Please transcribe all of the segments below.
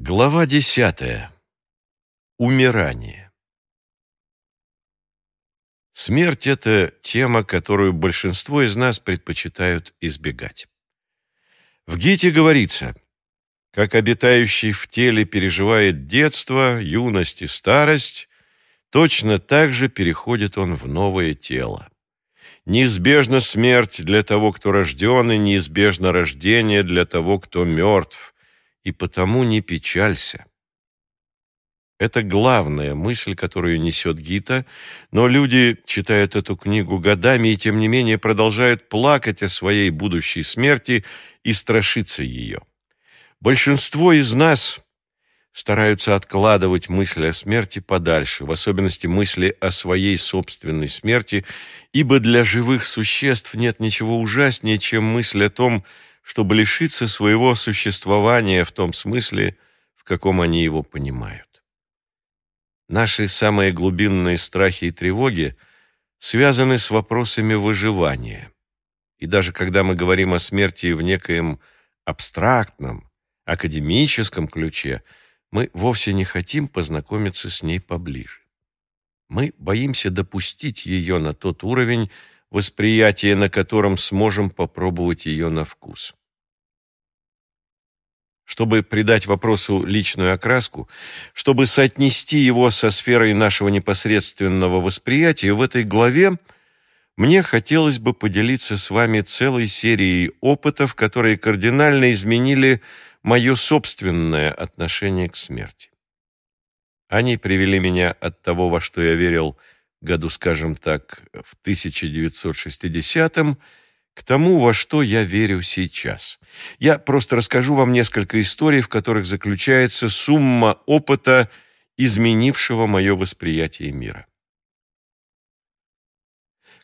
Глава десятая. Умирание. Смерть – это тема, которую большинство из нас предпочитают избегать. В Гите говорится, как обитающий в теле переживает детство, юность и старость, точно так же переходит он в новое тело. Неизбежна смерть для того, кто рожден, и неизбежно рождение для того, кто мертв – и потому не печалься. Это главная мысль, которую несет Гита, но люди читают эту книгу годами и, тем не менее, продолжают плакать о своей будущей смерти и страшиться ее. Большинство из нас стараются откладывать мысли о смерти подальше, в особенности мысли о своей собственной смерти, ибо для живых существ нет ничего ужаснее, чем мысль о том, чтобы лишиться своего существования в том смысле, в каком они его понимают. Наши самые глубинные страхи и тревоги связаны с вопросами выживания. И даже когда мы говорим о смерти в некоем абстрактном, академическом ключе, мы вовсе не хотим познакомиться с ней поближе. Мы боимся допустить ее на тот уровень, восприятия на котором сможем попробовать ее на вкус. Чтобы придать вопросу личную окраску, чтобы соотнести его со сферой нашего непосредственного восприятия, в этой главе мне хотелось бы поделиться с вами целой серией опытов, которые кардинально изменили мое собственное отношение к смерти. Они привели меня от того, во что я верил году, скажем так, в 1960-м, к тому, во что я верю сейчас. Я просто расскажу вам несколько историй, в которых заключается сумма опыта, изменившего мое восприятие мира.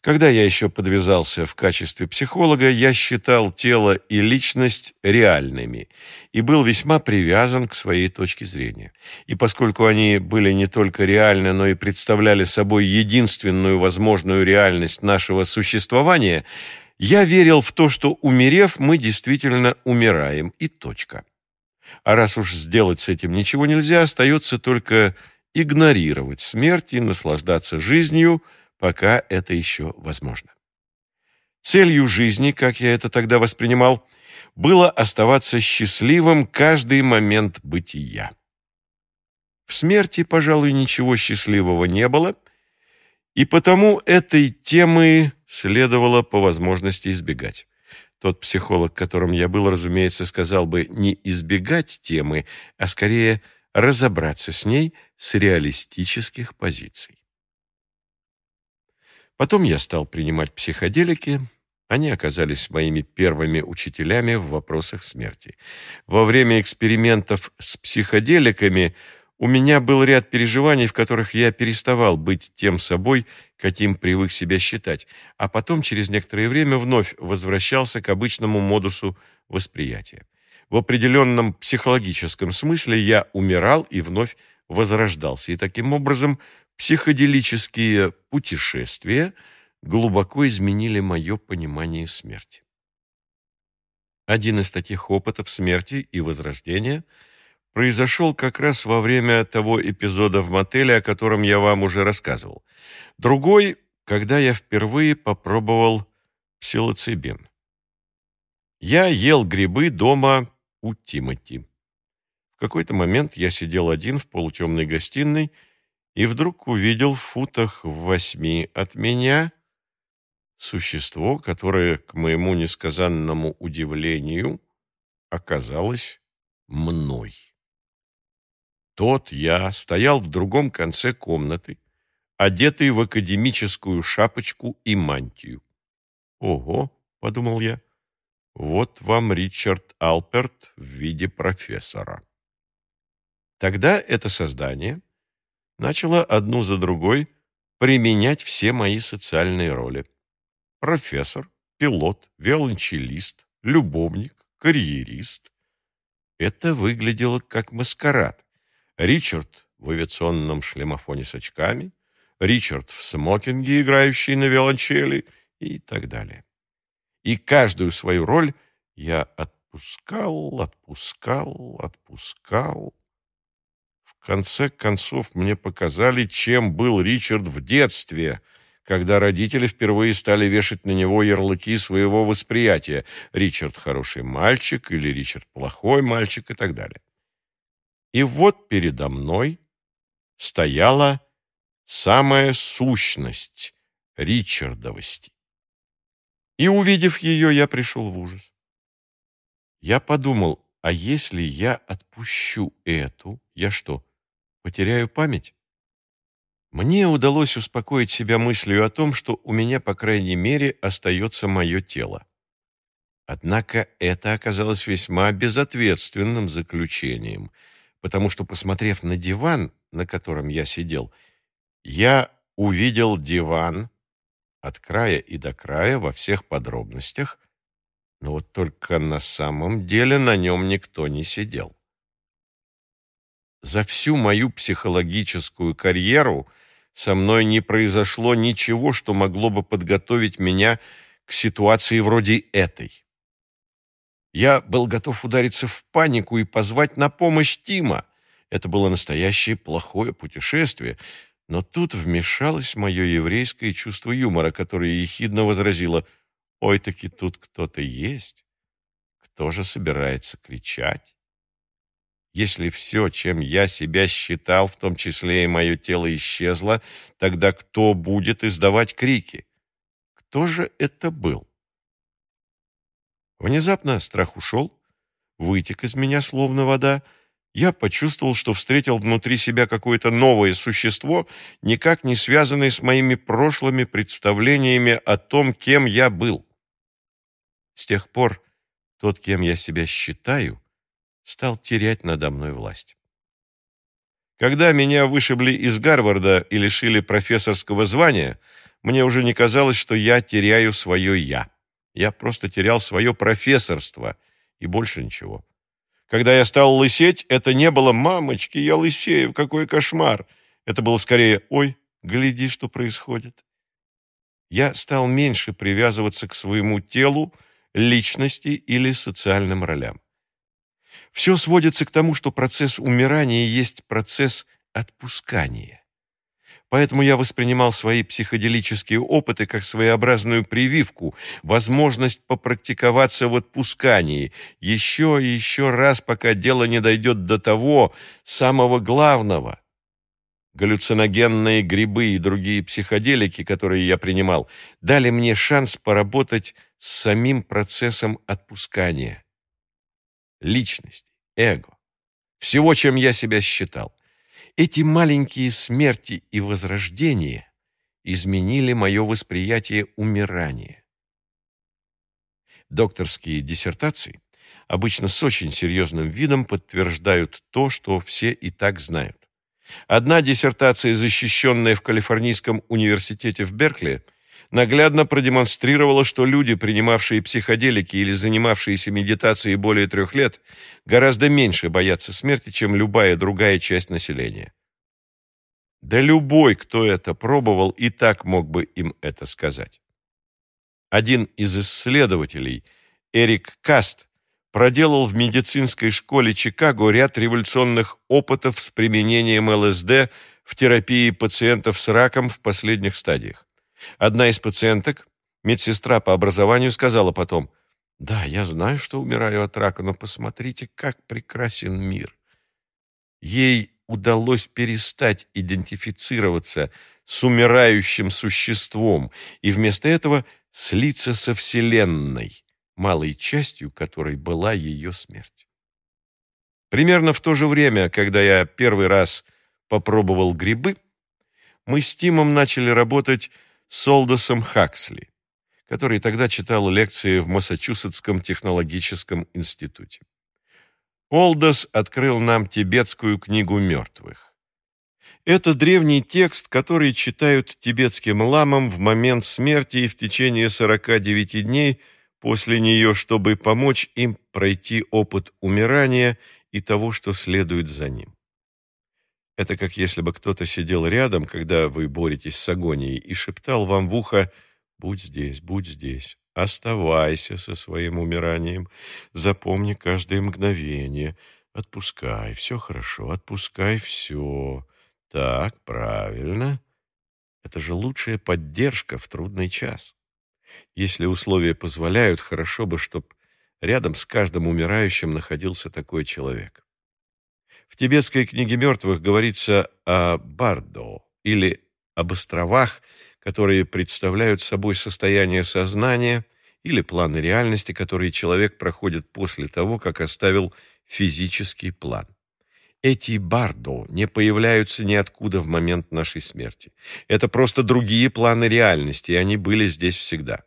Когда я еще подвязался в качестве психолога, я считал тело и личность реальными и был весьма привязан к своей точке зрения. И поскольку они были не только реальны, но и представляли собой единственную возможную реальность нашего существования – я верил в то, что, умерев, мы действительно умираем, и точка. А раз уж сделать с этим ничего нельзя, остается только игнорировать смерть и наслаждаться жизнью, пока это еще возможно. Целью жизни, как я это тогда воспринимал, было оставаться счастливым каждый момент бытия. В смерти, пожалуй, ничего счастливого не было, и потому этой темы следовало по возможности избегать. Тот психолог, которым я был, разумеется, сказал бы не избегать темы, а скорее разобраться с ней с реалистических позиций. Потом я стал принимать психоделики. Они оказались моими первыми учителями в вопросах смерти. Во время экспериментов с психоделиками у меня был ряд переживаний, в которых я переставал быть тем собой, каким привык себя считать, а потом через некоторое время вновь возвращался к обычному модусу восприятия. В определенном психологическом смысле я умирал и вновь возрождался, и таким образом психоделические путешествия глубоко изменили мое понимание смерти. Один из таких опытов смерти и возрождения – произошел как раз во время того эпизода в мотеле, о котором я вам уже рассказывал. Другой, когда я впервые попробовал псилоцибин. Я ел грибы дома у Тимати. В какой-то момент я сидел один в полутемной гостиной и вдруг увидел в футах в восьми от меня существо, которое, к моему несказанному удивлению, оказалось мной. Тот я стоял в другом конце комнаты, одетый в академическую шапочку и мантию. «Ого!» — подумал я. «Вот вам Ричард Алперт в виде профессора». Тогда это создание начало одну за другой применять все мои социальные роли. Профессор, пилот, виолончелист, любовник, карьерист. Это выглядело как маскарад. Ричард в авиационном шлемофоне с очками, Ричард в смокинге, играющий на виолончели и так далее. И каждую свою роль я отпускал, отпускал, отпускал, В конце концов мне показали, чем был Ричард в детстве, когда родители впервые стали вешать на него ярлыки своего восприятия. Ричард хороший мальчик или Ричард плохой мальчик и так далее. И вот передо мной стояла самая сущность Ричардовости. И, увидев ее, я пришел в ужас. Я подумал, а если я отпущу эту, я что, потеряю память? Мне удалось успокоить себя мыслью о том, что у меня, по крайней мере, остается мое тело. Однако это оказалось весьма безответственным заключением, потому что, посмотрев на диван, на котором я сидел, я увидел диван от края и до края во всех подробностях, но вот только на самом деле на нем никто не сидел. За всю мою психологическую карьеру со мной не произошло ничего, что могло бы подготовить меня к ситуации вроде этой. Я был готов удариться в панику и позвать на помощь Тима. Это было настоящее плохое путешествие, но тут вмешалось мое еврейское чувство юмора, которое ехидно возразило «Ой, таки тут кто-то есть. Кто же собирается кричать?» Если все, чем я себя считал, в том числе и мое тело, исчезло, тогда кто будет издавать крики? Кто же это был? Внезапно страх ушел, вытек из меня словно вода, я почувствовал, что встретил внутри себя какое-то новое существо, никак не связанное с моими прошлыми представлениями о том, кем я был. С тех пор тот, кем я себя считаю, стал терять надо мной власть. Когда меня вышибли из Гарварда и лишили профессорского звания, мне уже не казалось, что я теряю свое «я». Я просто терял свое профессорство и больше ничего. Когда я стал лысеть, это не было «мамочки, я лысею, какой кошмар!» Это было скорее «ой, гляди, что происходит». Я стал меньше привязываться к своему телу, личности или социальным ролям. Все сводится к тому, что процесс умирания есть процесс отпускания. Поэтому я воспринимал свои психоделические опыты как своеобразную прививку, возможность попрактиковаться в отпускании еще и еще раз, пока дело не дойдет до того самого главного. Галлюциногенные грибы и другие психоделики, которые я принимал, дали мне шанс поработать с самим процессом отпускания. Личность, эго, всего, чем я себя считал. Эти маленькие смерти и возрождения изменили мое восприятие умирания. Докторские диссертации обычно с очень серьезным видом подтверждают то, что все и так знают. Одна диссертация, защищенная в Калифорнийском университете в Беркли, наглядно продемонстрировала, что люди, принимавшие психоделики или занимавшиеся медитацией более трех лет, гораздо меньше боятся смерти, чем любая другая часть населения. Да любой, кто это пробовал, и так мог бы им это сказать. Один из исследователей, Эрик Каст, проделал в медицинской школе Чикаго ряд революционных опытов с применением ЛСД в терапии пациентов с раком в последних стадиях. Одна из пациенток, медсестра по образованию, сказала потом, «Да, я знаю, что умираю от рака, но посмотрите, как прекрасен мир». Ей удалось перестать идентифицироваться с умирающим существом и вместо этого слиться со Вселенной, малой частью которой была ее смерть. Примерно в то же время, когда я первый раз попробовал грибы, мы с Тимом начали работать с Олдосом Хаксли, который тогда читал лекции в Массачусетском технологическом институте. Олдос открыл нам тибетскую книгу мертвых. Это древний текст, который читают тибетским ламам в момент смерти и в течение 49 дней после нее, чтобы помочь им пройти опыт умирания и того, что следует за ним. Это как если бы кто-то сидел рядом, когда вы боретесь с агонией, и шептал вам в ухо «Будь здесь, будь здесь, оставайся со своим умиранием, запомни каждое мгновение, Отпускай, все хорошо, отпускай все. Так, правильно. Это же лучшая поддержка в трудный час. Если условия позволяют, хорошо бы, чтобы рядом с каждым умирающим находился такой человек. В тибетской книге мертвых говорится о Бардо, или об островах, которые представляют собой состояние сознания или планы реальности, которые человек проходит после того, как оставил физический план. Эти бардо не появляются ниоткуда в момент нашей смерти. Это просто другие планы реальности, и они были здесь всегда.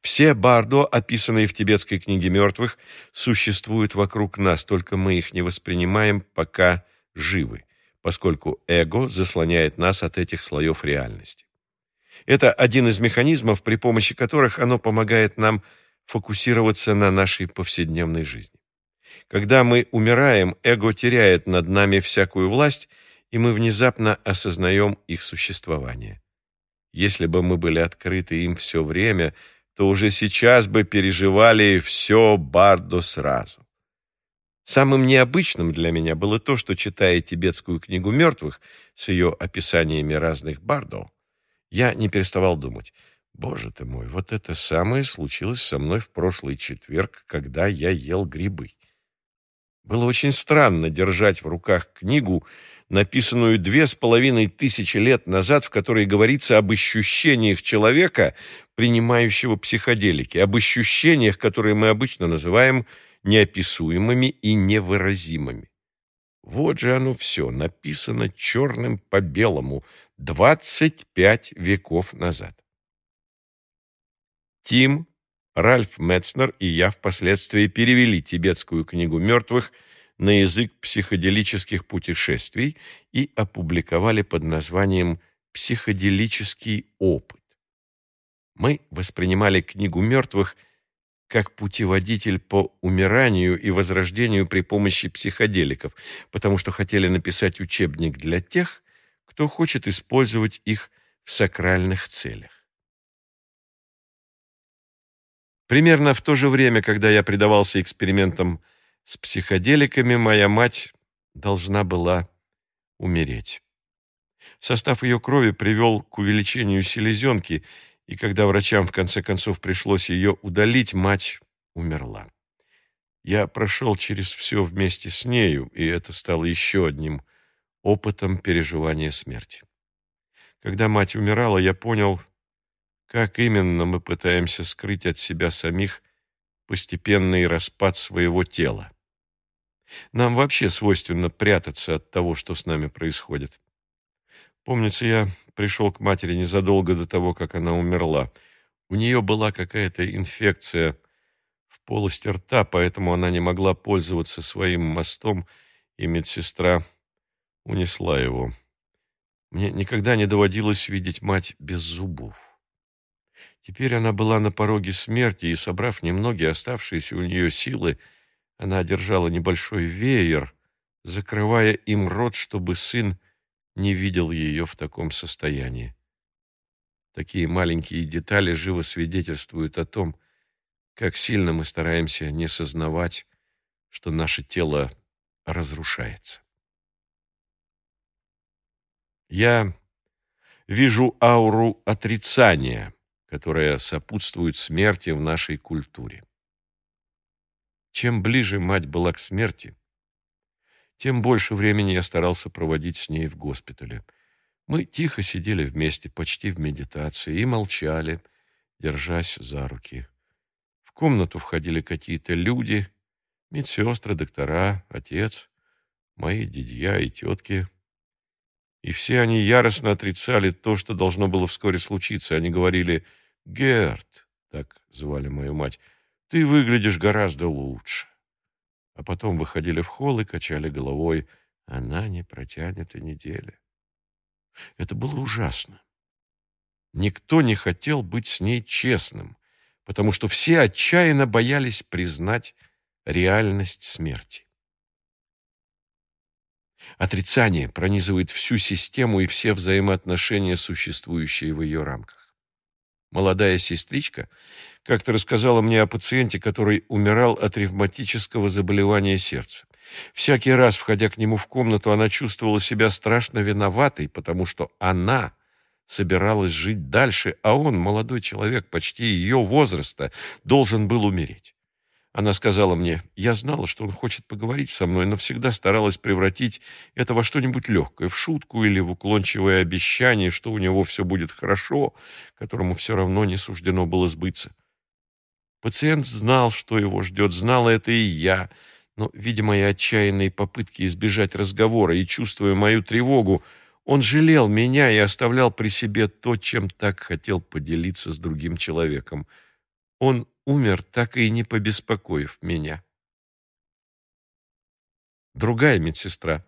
Все бардо, описанные в тибетской книге мертвых, существуют вокруг нас, только мы их не воспринимаем, пока живы, поскольку эго заслоняет нас от этих слоев реальности. Это один из механизмов, при помощи которых оно помогает нам фокусироваться на нашей повседневной жизни. Когда мы умираем, эго теряет над нами всякую власть, и мы внезапно осознаем их существование. Если бы мы были открыты им все время, то уже сейчас бы переживали все бардо сразу. Самым необычным для меня было то, что, читая тибетскую книгу мертвых с ее описаниями разных бардо, я не переставал думать, «Боже ты мой, вот это самое случилось со мной в прошлый четверг, когда я ел грибы». Было очень странно держать в руках книгу, написанную две с половиной тысячи лет назад, в которой говорится об ощущениях человека, принимающего психоделики, об ощущениях, которые мы обычно называем неописуемыми и невыразимыми. Вот же оно все, написано черным по белому, 25 веков назад. Тим Ральф Мецнер и я впоследствии перевели тибетскую книгу мертвых на язык психоделических путешествий и опубликовали под названием «Психоделический опыт». Мы воспринимали книгу мертвых как путеводитель по умиранию и возрождению при помощи психоделиков, потому что хотели написать учебник для тех, кто хочет использовать их в сакральных целях. Примерно в то же время, когда я предавался экспериментам с психоделиками, моя мать должна была умереть. Состав ее крови привел к увеличению селезенки, и когда врачам в конце концов пришлось ее удалить, мать умерла. Я прошел через все вместе с нею, и это стало еще одним опытом переживания смерти. Когда мать умирала, я понял, как именно мы пытаемся скрыть от себя самих постепенный распад своего тела? Нам вообще свойственно прятаться от того, что с нами происходит. Помнится, я пришел к матери незадолго до того, как она умерла. У нее была какая-то инфекция в полости рта, поэтому она не могла пользоваться своим мостом, и медсестра унесла его. Мне никогда не доводилось видеть мать без зубов. Теперь она была на пороге смерти, и, собрав немногие оставшиеся у нее силы, она одержала небольшой веер, закрывая им рот, чтобы сын не видел ее в таком состоянии. Такие маленькие детали живо свидетельствуют о том, как сильно мы стараемся не сознавать, что наше тело разрушается. Я вижу ауру отрицания — которая сопутствует смерти в нашей культуре. Чем ближе мать была к смерти, тем больше времени я старался проводить с ней в госпитале. Мы тихо сидели вместе, почти в медитации, и молчали, держась за руки. В комнату входили какие-то люди, медсестры, доктора, отец, мои дядья и тетки. И все они яростно отрицали то, что должно было вскоре случиться. Они говорили Герт, так звали мою мать, ты выглядишь гораздо лучше. А потом выходили в холл и качали головой. Она не протянет и недели. Это было ужасно. Никто не хотел быть с ней честным, потому что все отчаянно боялись признать реальность смерти. Отрицание пронизывает всю систему и все взаимоотношения, существующие в ее рамках. Молодая сестричка как-то рассказала мне о пациенте, который умирал от ревматического заболевания сердца. Всякий раз, входя к нему в комнату, она чувствовала себя страшно виноватой, потому что она собиралась жить дальше, а он, молодой человек, почти ее возраста, должен был умереть. Она сказала мне, я знала, что он хочет поговорить со мной, но всегда старалась превратить это во что-нибудь легкое, в шутку или в уклончивое обещание, что у него все будет хорошо, которому все равно не суждено было сбыться. Пациент знал, что его ждет, знала это и я, но, видя мои отчаянные попытки избежать разговора и чувствуя мою тревогу, он жалел меня и оставлял при себе то, чем так хотел поделиться с другим человеком. Он умер, так и не побеспокоив меня. Другая медсестра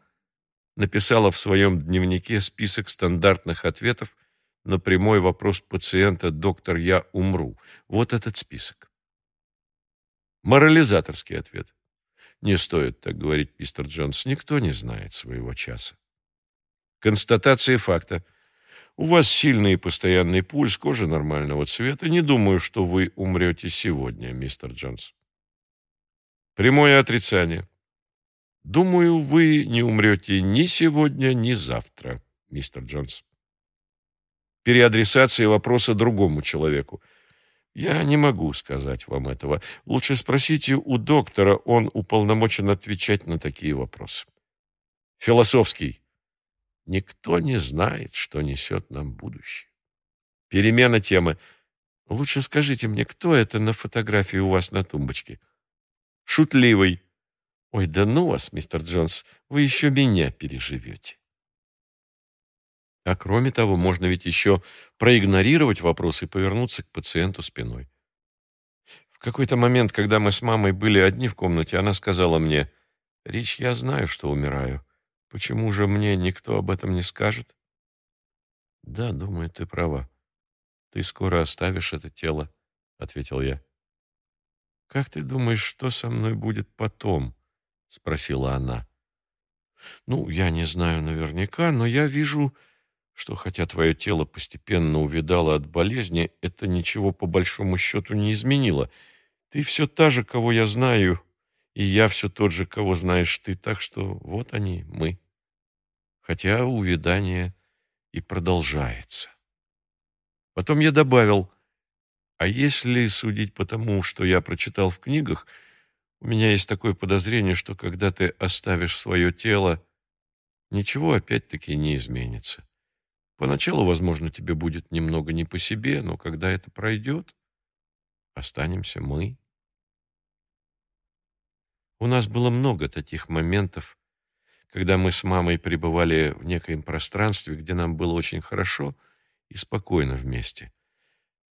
написала в своем дневнике список стандартных ответов на прямой вопрос пациента «Доктор, я умру». Вот этот список. Морализаторский ответ. Не стоит так говорить, мистер Джонс. Никто не знает своего часа. Констатация факта. У вас сильный и постоянный пульс, кожа нормального цвета. Не думаю, что вы умрете сегодня, мистер Джонс. Прямое отрицание. Думаю, вы не умрете ни сегодня, ни завтра, мистер Джонс. Переадресация вопроса другому человеку. Я не могу сказать вам этого. Лучше спросите у доктора, он уполномочен отвечать на такие вопросы. Философский. Никто не знает, что несет нам будущее. Перемена темы. Лучше скажите мне, кто это на фотографии у вас на тумбочке? Шутливый. Ой, да ну вас, мистер Джонс, вы еще меня переживете. А кроме того, можно ведь еще проигнорировать вопрос и повернуться к пациенту спиной. В какой-то момент, когда мы с мамой были одни в комнате, она сказала мне, «Рич, я знаю, что умираю. Почему же мне никто об этом не скажет? Да, думаю, ты права. Ты скоро оставишь это тело, ответил я. Как ты думаешь, что со мной будет потом? спросила она. Ну, я не знаю наверняка, но я вижу, что хотя твое тело постепенно увидало от болезни, это ничего по большому счету не изменило. Ты все та же, кого я знаю, и я все тот же, кого знаешь ты, так что вот они, мы. Хотя увядание и продолжается. Потом я добавил, а если судить по тому, что я прочитал в книгах, у меня есть такое подозрение, что когда ты оставишь свое тело, ничего опять-таки не изменится. Поначалу, возможно, тебе будет немного не по себе, но когда это пройдет, останемся мы. У нас было много таких моментов, когда мы с мамой пребывали в некоем пространстве, где нам было очень хорошо и спокойно вместе.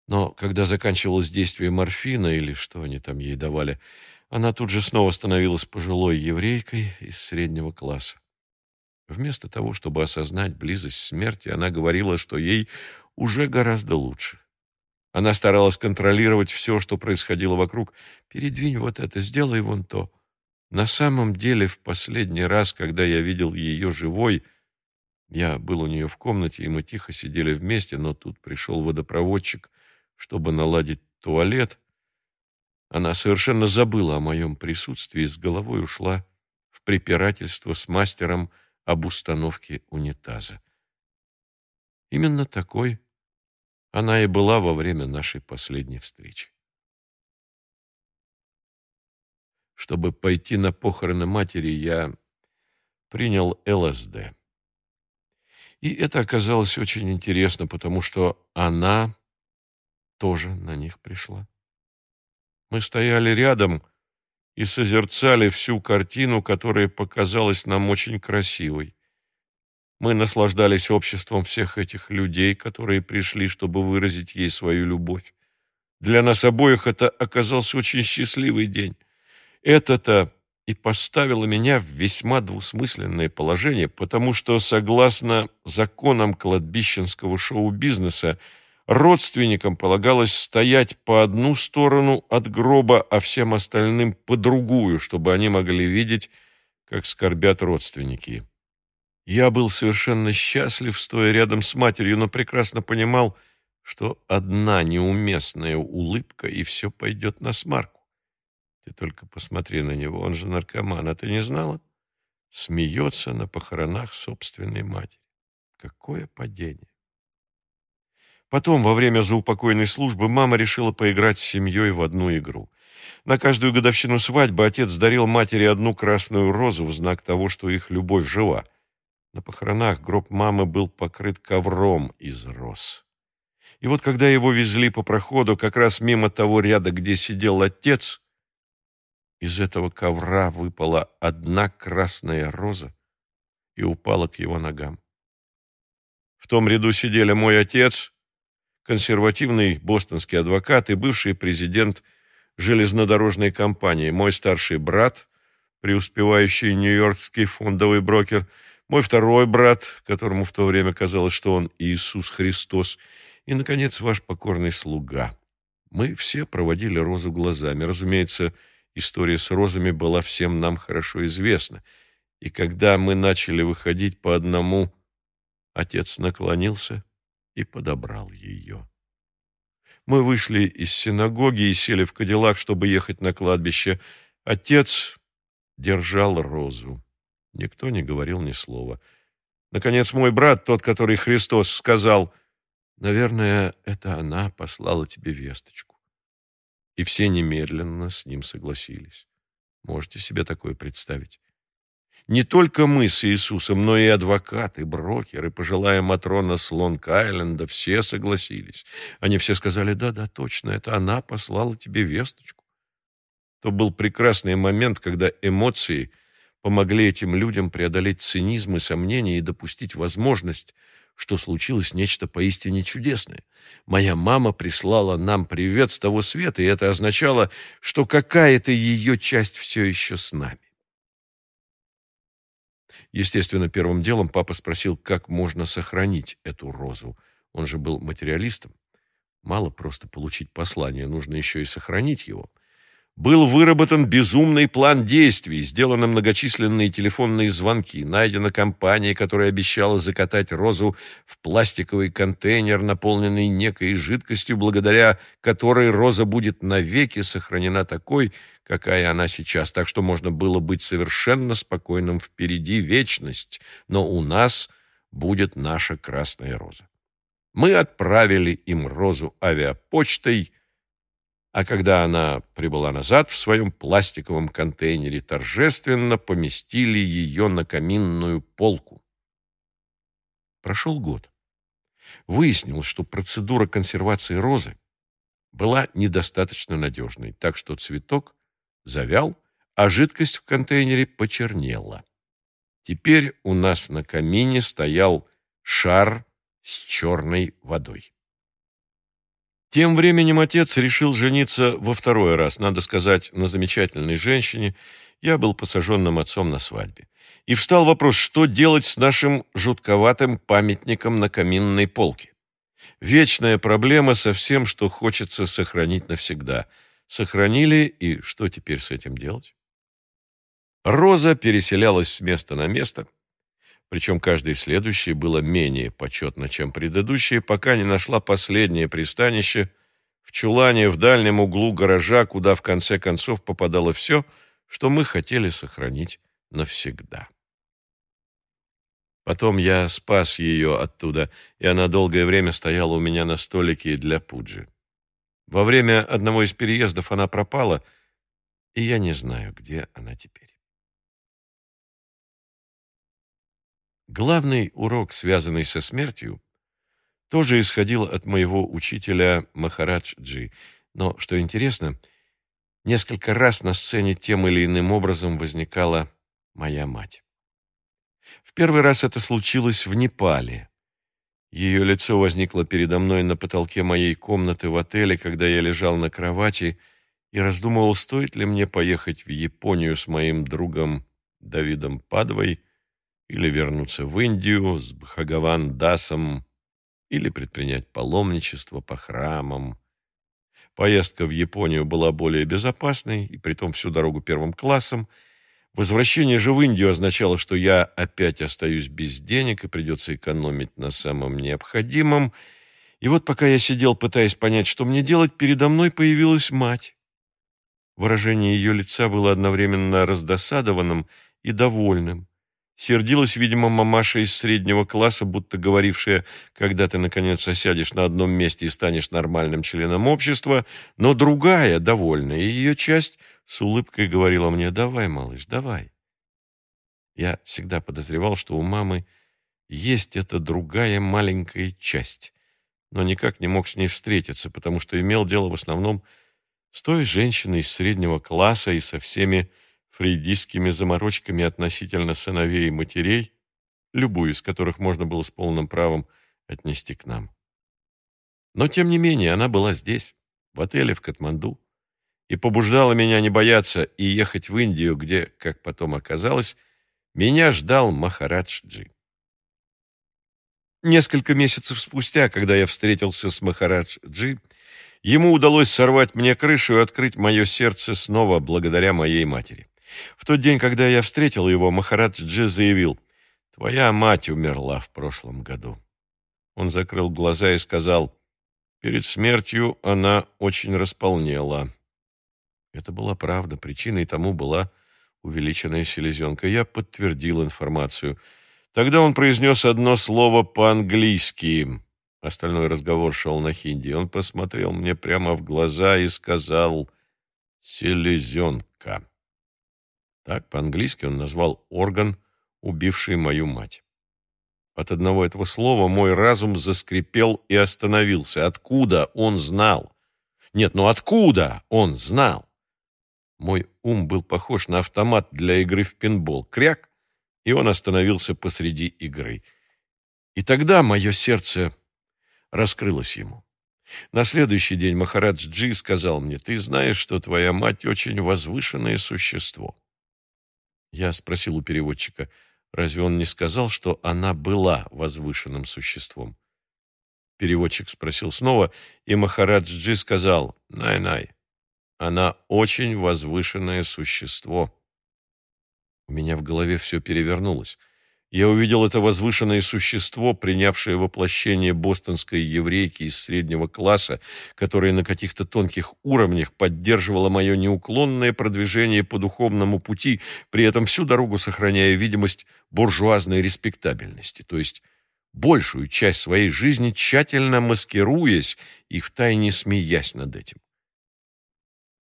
Но когда заканчивалось действие морфина или что они там ей давали, она тут же снова становилась пожилой еврейкой из среднего класса. Вместо того, чтобы осознать близость смерти, она говорила, что ей уже гораздо лучше. Она старалась контролировать все, что происходило вокруг. «Передвинь вот это, сделай вон то». На самом деле, в последний раз, когда я видел ее живой, я был у нее в комнате, и мы тихо сидели вместе, но тут пришел водопроводчик, чтобы наладить туалет. Она совершенно забыла о моем присутствии и с головой ушла в препирательство с мастером об установке унитаза. Именно такой она и была во время нашей последней встречи. Чтобы пойти на похороны матери, я принял ЛСД. И это оказалось очень интересно, потому что она тоже на них пришла. Мы стояли рядом и созерцали всю картину, которая показалась нам очень красивой. Мы наслаждались обществом всех этих людей, которые пришли, чтобы выразить ей свою любовь. Для нас обоих это оказался очень счастливый день. Это-то и поставило меня в весьма двусмысленное положение, потому что, согласно законам кладбищенского шоу-бизнеса, родственникам полагалось стоять по одну сторону от гроба, а всем остальным по другую, чтобы они могли видеть, как скорбят родственники. Я был совершенно счастлив, стоя рядом с матерью, но прекрасно понимал, что одна неуместная улыбка, и все пойдет на смарку. Ты только посмотри на него, он же наркоман, а ты не знала? Смеется на похоронах собственной матери. Какое падение! Потом, во время заупокойной службы, мама решила поиграть с семьей в одну игру. На каждую годовщину свадьбы отец дарил матери одну красную розу в знак того, что их любовь жива. На похоронах гроб мамы был покрыт ковром из роз. И вот когда его везли по проходу, как раз мимо того ряда, где сидел отец, из этого ковра выпала одна красная роза и упала к его ногам. В том ряду сидели мой отец, консервативный бостонский адвокат и бывший президент железнодорожной компании, мой старший брат, преуспевающий нью-йоркский фондовый брокер, мой второй брат, которому в то время казалось, что он Иисус Христос, и, наконец, ваш покорный слуга. Мы все проводили розу глазами. Разумеется, история с розами была всем нам хорошо известна. И когда мы начали выходить по одному, отец наклонился и подобрал ее. Мы вышли из синагоги и сели в кадиллак, чтобы ехать на кладбище. Отец держал розу. Никто не говорил ни слова. Наконец, мой брат, тот, который Христос, сказал, «Наверное, это она послала тебе весточку». И все немедленно с ним согласились. Можете себе такое представить? Не только мы с Иисусом, но и адвокаты, брокеры, пожилая Матрона с Лонг-Айленда, все согласились. Они все сказали, да-да, точно, это она послала тебе весточку. То был прекрасный момент, когда эмоции помогли этим людям преодолеть цинизм и сомнения и допустить возможность, что случилось нечто поистине чудесное. Моя мама прислала нам привет с того света, и это означало, что какая-то ее часть все еще с нами. Естественно, первым делом папа спросил, как можно сохранить эту розу. Он же был материалистом. Мало просто получить послание, нужно еще и сохранить его был выработан безумный план действий, сделаны многочисленные телефонные звонки, найдена компания, которая обещала закатать розу в пластиковый контейнер, наполненный некой жидкостью, благодаря которой роза будет навеки сохранена такой, какая она сейчас, так что можно было быть совершенно спокойным впереди вечность, но у нас будет наша красная роза. Мы отправили им розу авиапочтой, а когда она прибыла назад в своем пластиковом контейнере, торжественно поместили ее на каминную полку. Прошел год. Выяснилось, что процедура консервации розы была недостаточно надежной, так что цветок завял, а жидкость в контейнере почернела. Теперь у нас на камине стоял шар с черной водой. Тем временем отец решил жениться во второй раз, надо сказать, на замечательной женщине. Я был посаженным отцом на свадьбе. И встал вопрос, что делать с нашим жутковатым памятником на каминной полке. Вечная проблема со всем, что хочется сохранить навсегда. Сохранили, и что теперь с этим делать? Роза переселялась с места на место, причем каждое следующее было менее почетно, чем предыдущее, пока не нашла последнее пристанище в чулане в дальнем углу гаража, куда в конце концов попадало все, что мы хотели сохранить навсегда. Потом я спас ее оттуда, и она долгое время стояла у меня на столике для пуджи. Во время одного из переездов она пропала, и я не знаю, где она теперь. Главный урок, связанный со смертью, тоже исходил от моего учителя Махараджи, но, что интересно, несколько раз на сцене тем или иным образом возникала моя мать. В первый раз это случилось в Непале. Ее лицо возникло передо мной на потолке моей комнаты в отеле, когда я лежал на кровати и раздумывал, стоит ли мне поехать в Японию с моим другом Давидом Падвой, или вернуться в Индию с Бхагаван Дасом, или предпринять паломничество по храмам. Поездка в Японию была более безопасной, и притом всю дорогу первым классом. Возвращение же в Индию означало, что я опять остаюсь без денег и придется экономить на самом необходимом. И вот пока я сидел, пытаясь понять, что мне делать, передо мной появилась мать. Выражение ее лица было одновременно раздосадованным и довольным. Сердилась, видимо, мамаша из среднего класса, будто говорившая, когда ты, наконец, осядешь на одном месте и станешь нормальным членом общества, но другая, довольная, и ее часть с улыбкой говорила мне «давай, малыш, давай». Я всегда подозревал, что у мамы есть эта другая маленькая часть, но никак не мог с ней встретиться, потому что имел дело в основном с той женщиной из среднего класса и со всеми фрейдистскими заморочками относительно сыновей и матерей, любую из которых можно было с полным правом отнести к нам. Но, тем не менее, она была здесь, в отеле в Катманду, и побуждала меня не бояться и ехать в Индию, где, как потом оказалось, меня ждал Махарадж-джи. Несколько месяцев спустя, когда я встретился с Махарадж-джи, ему удалось сорвать мне крышу и открыть мое сердце снова благодаря моей матери. В тот день, когда я встретил его, Махарадж-джи заявил, «Твоя мать умерла в прошлом году». Он закрыл глаза и сказал, «Перед смертью она очень располнела». Это была правда, причиной тому была увеличенная селезенка. Я подтвердил информацию. Тогда он произнес одно слово по-английски. Остальной разговор шел на хинди. Он посмотрел мне прямо в глаза и сказал «селезенка». Так по-английски он назвал орган, убивший мою мать. От одного этого слова мой разум заскрипел и остановился. Откуда он знал? Нет, ну откуда он знал? Мой ум был похож на автомат для игры в пинбол. Кряк, и он остановился посреди игры. И тогда мое сердце раскрылось ему. На следующий день Махарадж Джи сказал мне, «Ты знаешь, что твоя мать очень возвышенное существо». Я спросил у переводчика, разве он не сказал, что она была возвышенным существом? Переводчик спросил снова, и Махараджи сказал, «Най-най, она очень возвышенное существо». У меня в голове все перевернулось. Я увидел это возвышенное существо, принявшее воплощение бостонской еврейки из среднего класса, которая на каких-то тонких уровнях поддерживала мое неуклонное продвижение по духовному пути, при этом всю дорогу сохраняя видимость буржуазной респектабельности, то есть большую часть своей жизни тщательно маскируясь и втайне смеясь над этим.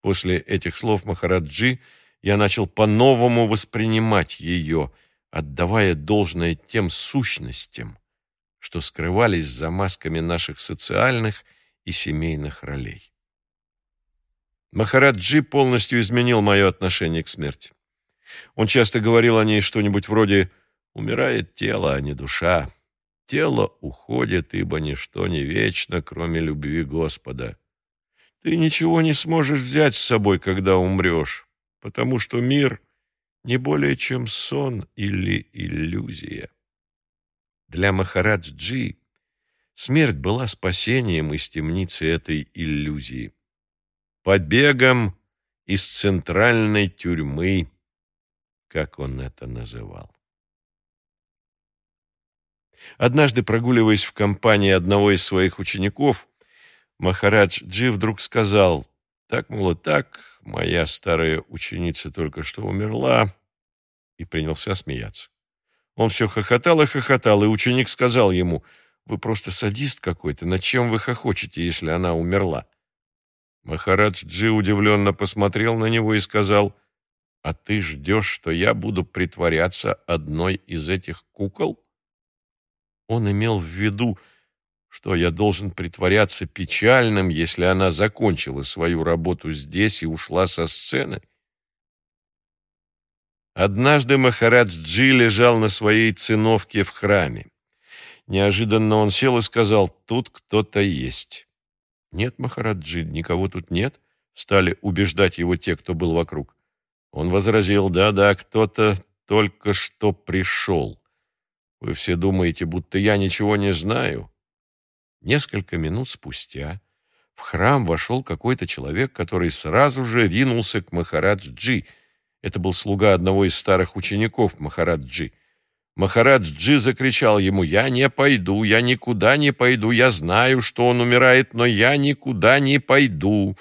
После этих слов Махараджи я начал по-новому воспринимать ее – отдавая должное тем сущностям, что скрывались за масками наших социальных и семейных ролей. Махараджи полностью изменил мое отношение к смерти. Он часто говорил о ней что-нибудь вроде «умирает тело, а не душа». Тело уходит, ибо ничто не вечно, кроме любви Господа. Ты ничего не сможешь взять с собой, когда умрешь, потому что мир не более чем сон или иллюзия. Для Махарадж-джи смерть была спасением из темницы этой иллюзии, побегом из центральной тюрьмы, как он это называл. Однажды, прогуливаясь в компании одного из своих учеников, Махарадж Джи вдруг сказал, так, мол, так, моя старая ученица только что умерла, и принялся смеяться. Он все хохотал и хохотал, и ученик сказал ему, «Вы просто садист какой-то, над чем вы хохочете, если она умерла?» Махарадж Джи удивленно посмотрел на него и сказал, «А ты ждешь, что я буду притворяться одной из этих кукол?» Он имел в виду, что я должен притворяться печальным, если она закончила свою работу здесь и ушла со сцены. Однажды Махарадж Джи лежал на своей циновке в храме. Неожиданно он сел и сказал, «Тут кто-то есть». «Нет, Махараджи, никого тут нет», — стали убеждать его те, кто был вокруг. Он возразил, «Да-да, кто-то только что пришел. Вы все думаете, будто я ничего не знаю». Несколько минут спустя в храм вошел какой-то человек, который сразу же ринулся к Махарадж-джи — это был слуга одного из старых учеников Махараджи. Махараджи закричал ему, «Я не пойду, я никуда не пойду, я знаю, что он умирает, но я никуда не пойду».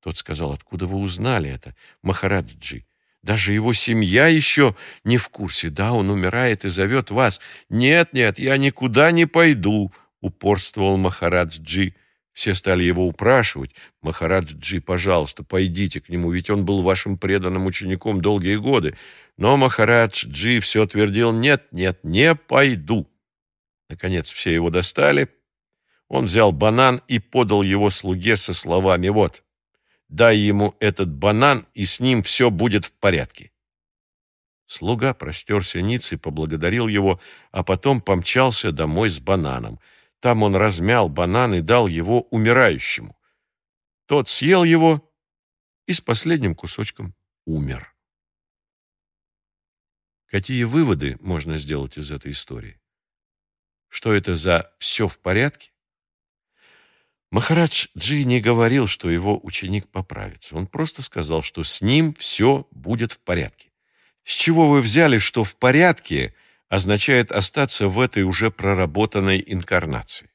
Тот сказал, откуда вы узнали это, Махараджи? Даже его семья еще не в курсе. Да, он умирает и зовет вас. Нет, нет, я никуда не пойду, упорствовал Махараджи. Все стали его упрашивать. Махараджи, пожалуйста, пойдите к нему, ведь он был вашим преданным учеником долгие годы. Но Махараджи все твердил, нет, нет, не пойду. Наконец все его достали. Он взял банан и подал его слуге со словами «Вот, дай ему этот банан, и с ним все будет в порядке». Слуга простерся ниц и поблагодарил его, а потом помчался домой с бананом. Там он размял банан и дал его умирающему. Тот съел его и с последним кусочком умер. Какие выводы можно сделать из этой истории? Что это за «все в порядке»? Махарадж Джи не говорил, что его ученик поправится. Он просто сказал, что с ним все будет в порядке. С чего вы взяли, что в порядке означает остаться в этой уже проработанной инкарнации?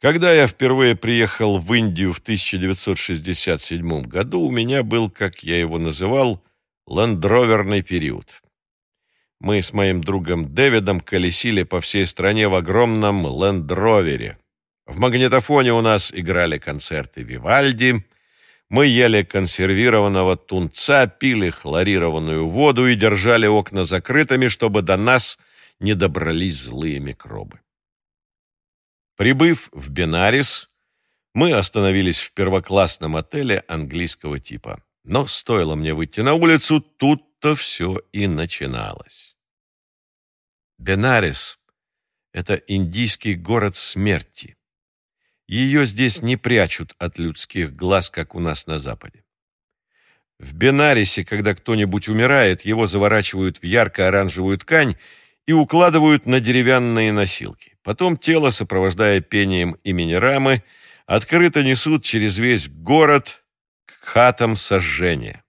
Когда я впервые приехал в Индию в 1967 году, у меня был, как я его называл, лендроверный период. Мы с моим другом Дэвидом колесили по всей стране в огромном лендровере. В магнитофоне у нас играли концерты Вивальди, мы ели консервированного тунца, пили хлорированную воду и держали окна закрытыми, чтобы до нас не добрались злые микробы. Прибыв в Бенарис, мы остановились в первоклассном отеле английского типа. Но стоило мне выйти на улицу, тут-то все и начиналось. Бенарис — это индийский город смерти. Ее здесь не прячут от людских глаз, как у нас на Западе. В Бенарисе, когда кто-нибудь умирает, его заворачивают в ярко-оранжевую ткань и укладывают на деревянные носилки. Потом тело, сопровождая пением имени Рамы, открыто несут через весь город к хатам сожжения.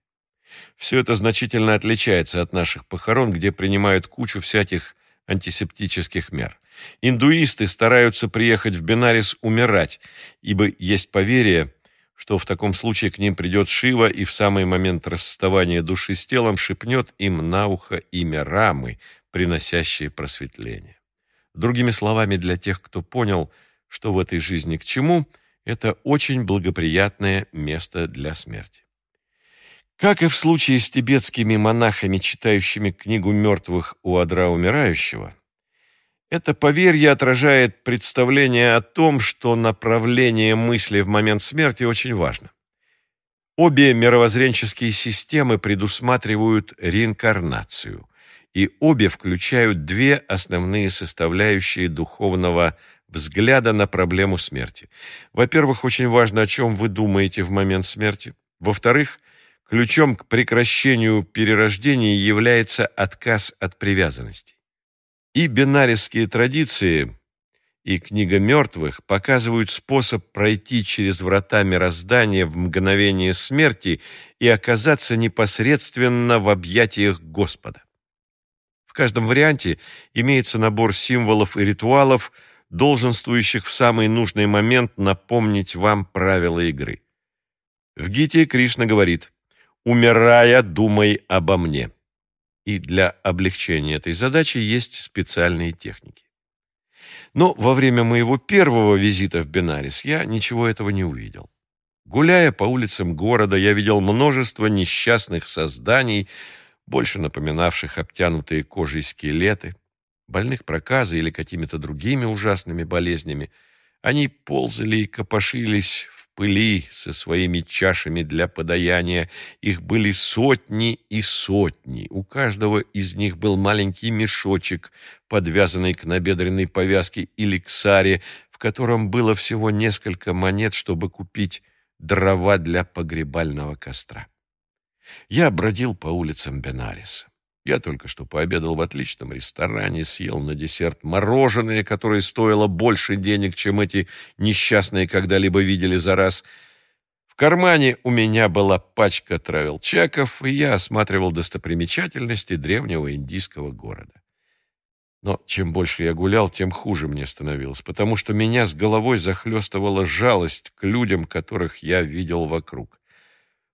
Все это значительно отличается от наших похорон, где принимают кучу всяких антисептических мер. Индуисты стараются приехать в Бенарис умирать, ибо есть поверие, что в таком случае к ним придет Шива и в самый момент расставания души с телом шепнет им на ухо имя Рамы, приносящее просветление. Другими словами, для тех, кто понял, что в этой жизни к чему, это очень благоприятное место для смерти. Как и в случае с тибетскими монахами, читающими книгу мертвых у одра умирающего, это поверье отражает представление о том, что направление мысли в момент смерти очень важно. Обе мировоззренческие системы предусматривают реинкарнацию, и обе включают две основные составляющие духовного взгляда на проблему смерти. Во-первых, очень важно, о чем вы думаете в момент смерти. Во-вторых, Ключом к прекращению перерождения является отказ от привязанностей. И бинариские традиции, и книга мертвых показывают способ пройти через врата мироздания в мгновение смерти и оказаться непосредственно в объятиях Господа. В каждом варианте имеется набор символов и ритуалов, долженствующих в самый нужный момент напомнить вам правила игры. В Гите Кришна говорит – умирая, думай обо мне. И для облегчения этой задачи есть специальные техники. Но во время моего первого визита в Бенарис я ничего этого не увидел. Гуляя по улицам города, я видел множество несчастных созданий, больше напоминавших обтянутые кожей скелеты, больных проказой или какими-то другими ужасными болезнями. Они ползали и копошились пыли со своими чашами для подаяния. Их были сотни и сотни. У каждого из них был маленький мешочек, подвязанный к набедренной повязке или к саре, в котором было всего несколько монет, чтобы купить дрова для погребального костра. Я бродил по улицам Бенариса. Я только что пообедал в отличном ресторане, съел на десерт мороженое, которое стоило больше денег, чем эти несчастные когда-либо видели за раз. В кармане у меня была пачка травел-чеков, и я осматривал достопримечательности древнего индийского города. Но чем больше я гулял, тем хуже мне становилось, потому что меня с головой захлестывала жалость к людям, которых я видел вокруг.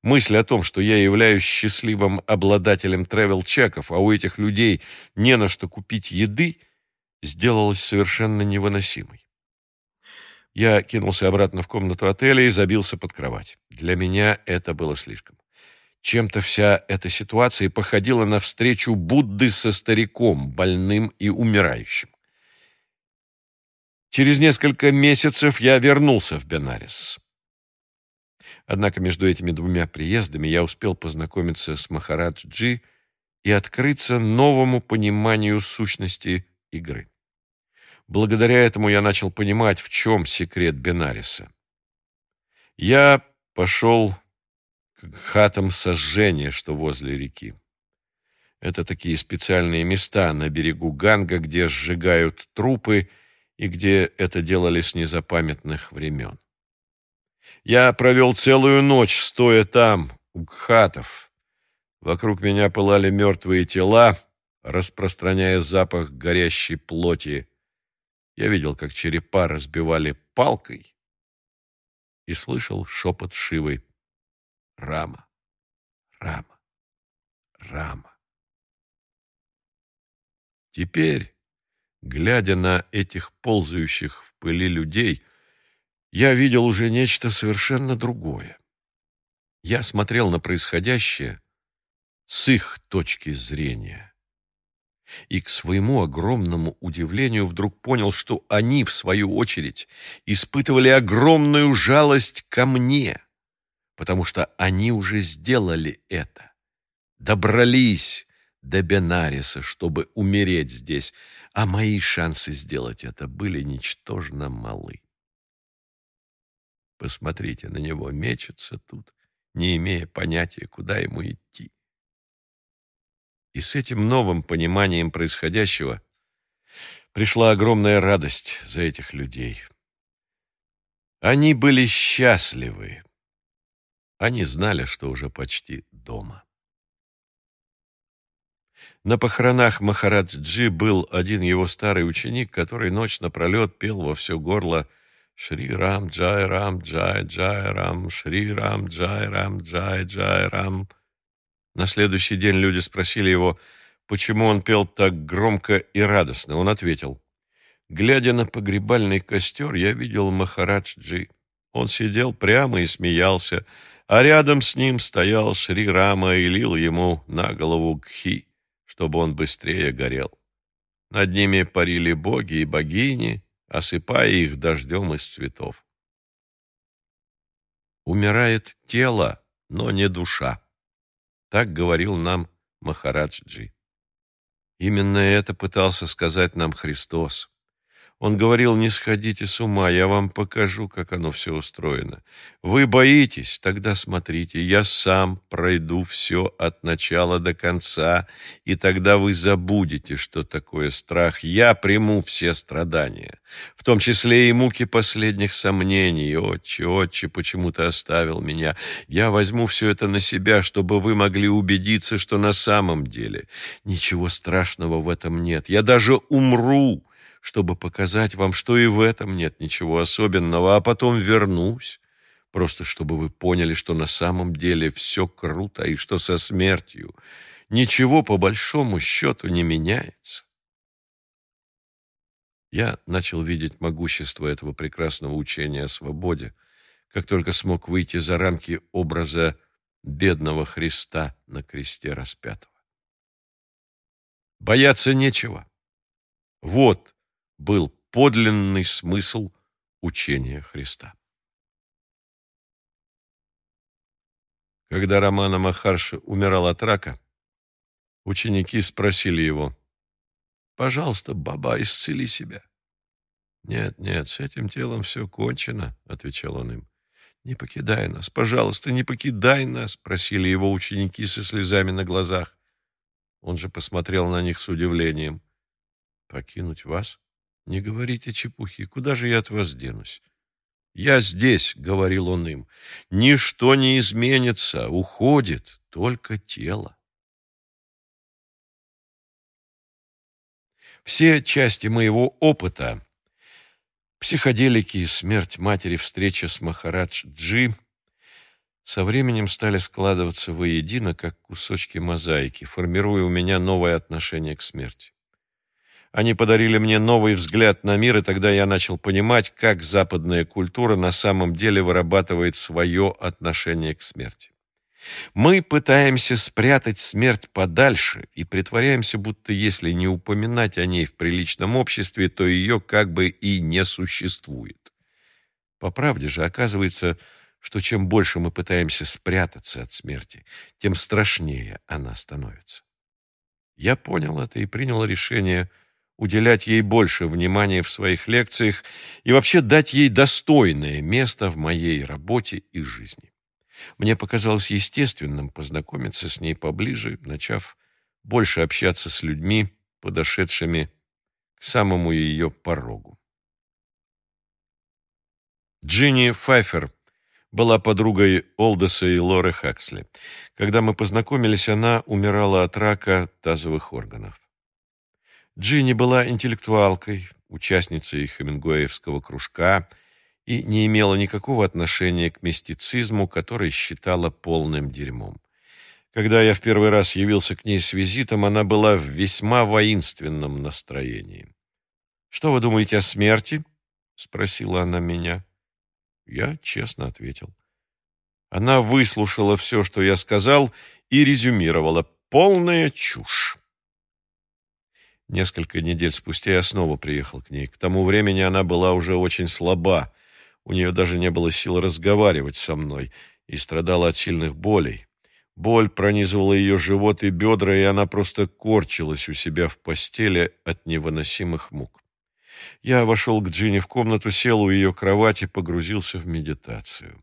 Мысль о том, что я являюсь счастливым обладателем тревел-чеков, а у этих людей не на что купить еды, сделалась совершенно невыносимой. Я кинулся обратно в комнату отеля и забился под кровать. Для меня это было слишком. Чем-то вся эта ситуация походила на встречу Будды со стариком, больным и умирающим. Через несколько месяцев я вернулся в Бенарис. Однако между этими двумя приездами я успел познакомиться с Махараджи и открыться новому пониманию сущности игры. Благодаря этому я начал понимать, в чем секрет Бенариса. Я пошел к хатам сожжения, что возле реки. Это такие специальные места на берегу Ганга, где сжигают трупы и где это делали с незапамятных времен. Я провел целую ночь, стоя там, у кхатов. Вокруг меня пылали мертвые тела, распространяя запах горящей плоти. Я видел, как черепа разбивали палкой и слышал шепот Шивы. Рама, Рама, Рама. Теперь, глядя на этих ползающих в пыли людей, я видел уже нечто совершенно другое. Я смотрел на происходящее с их точки зрения. И к своему огромному удивлению вдруг понял, что они, в свою очередь, испытывали огромную жалость ко мне потому что они уже сделали это. Добрались до Бенариса, чтобы умереть здесь, а мои шансы сделать это были ничтожно малы. Посмотрите на него, мечется тут, не имея понятия, куда ему идти. И с этим новым пониманием происходящего пришла огромная радость за этих людей. Они были счастливы, они знали, что уже почти дома. На похоронах Махараджи был один его старый ученик, который ночь напролет пел во все горло «Шри Рам, Джай Рам, Джай, Джай Рам, Шри Рам, Джай Рам, Джай, Джай Рам». На следующий день люди спросили его, почему он пел так громко и радостно. Он ответил, «Глядя на погребальный костер, я видел Махараджи. Он сидел прямо и смеялся, а рядом с ним стоял Шри Рама и лил ему на голову гхи, чтобы он быстрее горел. Над ними парили боги и богини, осыпая их дождем из цветов. Умирает тело, но не душа. Так говорил нам Махараджи. Именно это пытался сказать нам Христос. Он говорил, не сходите с ума, я вам покажу, как оно все устроено. Вы боитесь? Тогда смотрите, я сам пройду все от начала до конца, и тогда вы забудете, что такое страх. Я приму все страдания, в том числе и муки последних сомнений. Отче, отче, почему ты оставил меня? Я возьму все это на себя, чтобы вы могли убедиться, что на самом деле ничего страшного в этом нет. Я даже умру, чтобы показать вам, что и в этом нет ничего особенного, а потом вернусь, просто чтобы вы поняли, что на самом деле все круто и что со смертью ничего по большому счету не меняется. Я начал видеть могущество этого прекрасного учения о свободе, как только смог выйти за рамки образа бедного Христа на кресте распятого. Бояться нечего. Вот был подлинный смысл учения Христа. Когда Романа Махарши умирал от рака, ученики спросили его, «Пожалуйста, баба, исцели себя». «Нет, нет, с этим телом все кончено», — отвечал он им. «Не покидай нас, пожалуйста, не покидай нас», — просили его ученики со слезами на глазах. Он же посмотрел на них с удивлением. «Покинуть вас? Не говорите чепухи, куда же я от вас денусь? Я здесь, — говорил он им, — ничто не изменится, уходит только тело. Все части моего опыта Психоделики, смерть матери, встреча с Махарадж Джи со временем стали складываться воедино, как кусочки мозаики, формируя у меня новое отношение к смерти. Они подарили мне новый взгляд на мир, и тогда я начал понимать, как западная культура на самом деле вырабатывает свое отношение к смерти. Мы пытаемся спрятать смерть подальше и притворяемся, будто если не упоминать о ней в приличном обществе, то ее как бы и не существует. По правде же оказывается, что чем больше мы пытаемся спрятаться от смерти, тем страшнее она становится. Я понял это и принял решение уделять ей больше внимания в своих лекциях и вообще дать ей достойное место в моей работе и жизни. Мне показалось естественным познакомиться с ней поближе, начав больше общаться с людьми, подошедшими к самому ее порогу. Джинни Файфер была подругой Олдеса и Лоры Хаксли. Когда мы познакомились, она умирала от рака тазовых органов. Джинни была интеллектуалкой, участницей Хемингуэевского кружка – и не имела никакого отношения к мистицизму, который считала полным дерьмом. Когда я в первый раз явился к ней с визитом, она была в весьма воинственном настроении. «Что вы думаете о смерти?» — спросила она меня. Я честно ответил. Она выслушала все, что я сказал, и резюмировала. «Полная чушь». Несколько недель спустя я снова приехал к ней. К тому времени она была уже очень слаба, у нее даже не было сил разговаривать со мной и страдала от сильных болей. Боль пронизывала ее живот и бедра, и она просто корчилась у себя в постели от невыносимых мук. Я вошел к Джинни в комнату, сел у ее кровати, погрузился в медитацию.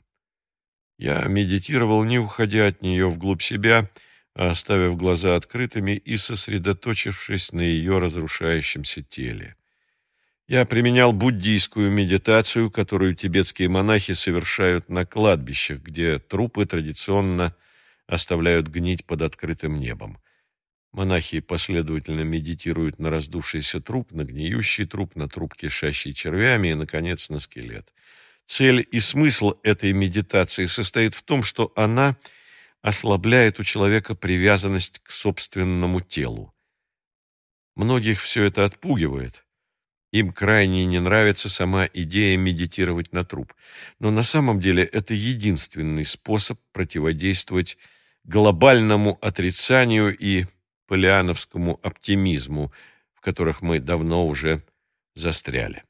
Я медитировал, не уходя от нее вглубь себя, оставив глаза открытыми и сосредоточившись на ее разрушающемся теле. Я применял буддийскую медитацию, которую тибетские монахи совершают на кладбищах, где трупы традиционно оставляют гнить под открытым небом. Монахи последовательно медитируют на раздувшийся труп, на гниющий труп, на труп, кишащий червями и, наконец, на скелет. Цель и смысл этой медитации состоит в том, что она ослабляет у человека привязанность к собственному телу. Многих все это отпугивает, им крайне не нравится сама идея медитировать на труп. Но на самом деле это единственный способ противодействовать глобальному отрицанию и полиановскому оптимизму, в которых мы давно уже застряли.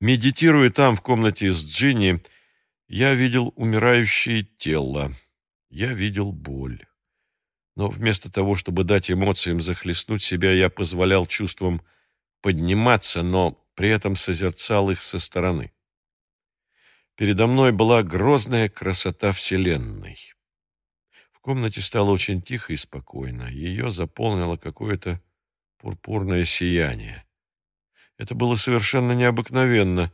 Медитируя там, в комнате с Джинни, я видел умирающее тело. Я видел боль. Но вместо того, чтобы дать эмоциям захлестнуть себя, я позволял чувствам подниматься, но при этом созерцал их со стороны. Передо мной была грозная красота Вселенной. В комнате стало очень тихо и спокойно. Ее заполнило какое-то пурпурное сияние. Это было совершенно необыкновенно.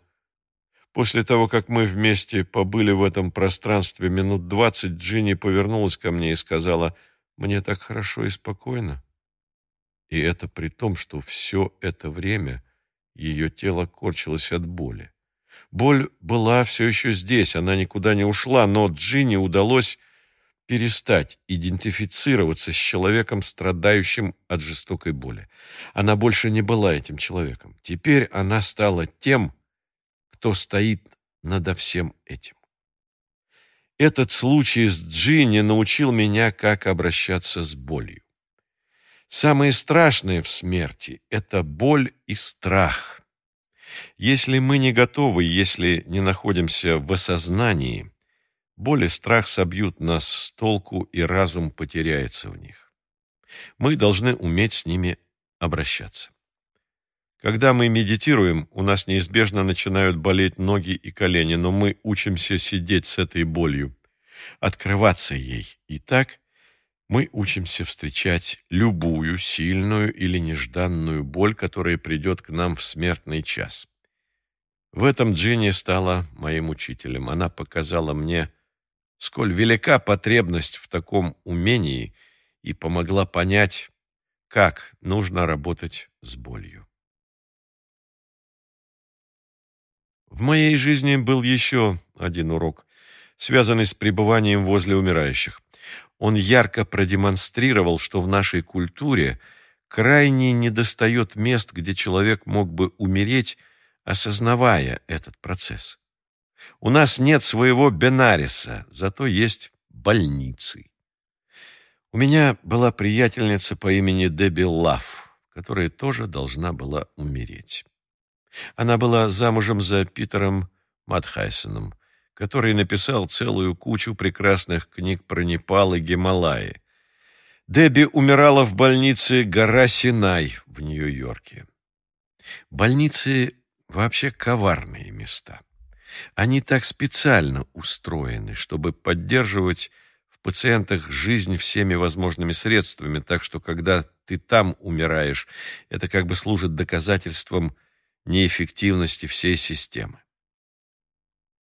После того, как мы вместе побыли в этом пространстве минут двадцать, Джинни повернулась ко мне и сказала — мне так хорошо и спокойно. И это при том, что все это время ее тело корчилось от боли. Боль была все еще здесь, она никуда не ушла, но Джинни удалось перестать идентифицироваться с человеком, страдающим от жестокой боли. Она больше не была этим человеком. Теперь она стала тем, кто стоит надо всем этим. Этот случай с Джинни научил меня, как обращаться с болью. Самое страшное в смерти – это боль и страх. Если мы не готовы, если не находимся в осознании, боль и страх собьют нас с толку, и разум потеряется в них. Мы должны уметь с ними обращаться. Когда мы медитируем, у нас неизбежно начинают болеть ноги и колени, но мы учимся сидеть с этой болью, открываться ей. И так мы учимся встречать любую сильную или нежданную боль, которая придет к нам в смертный час. В этом Джинни стала моим учителем. Она показала мне, сколь велика потребность в таком умении и помогла понять, как нужно работать с болью. В моей жизни был еще один урок, связанный с пребыванием возле умирающих. Он ярко продемонстрировал, что в нашей культуре крайне недостает мест, где человек мог бы умереть, осознавая этот процесс. У нас нет своего Бенариса, зато есть больницы. У меня была приятельница по имени Дебби которая тоже должна была умереть. Она была замужем за Питером Матхайсоном, который написал целую кучу прекрасных книг про Непал и Гималаи. Дебби умирала в больнице «Гора Синай» в Нью-Йорке. Больницы вообще коварные места. Они так специально устроены, чтобы поддерживать в пациентах жизнь всеми возможными средствами, так что когда ты там умираешь, это как бы служит доказательством неэффективности всей системы.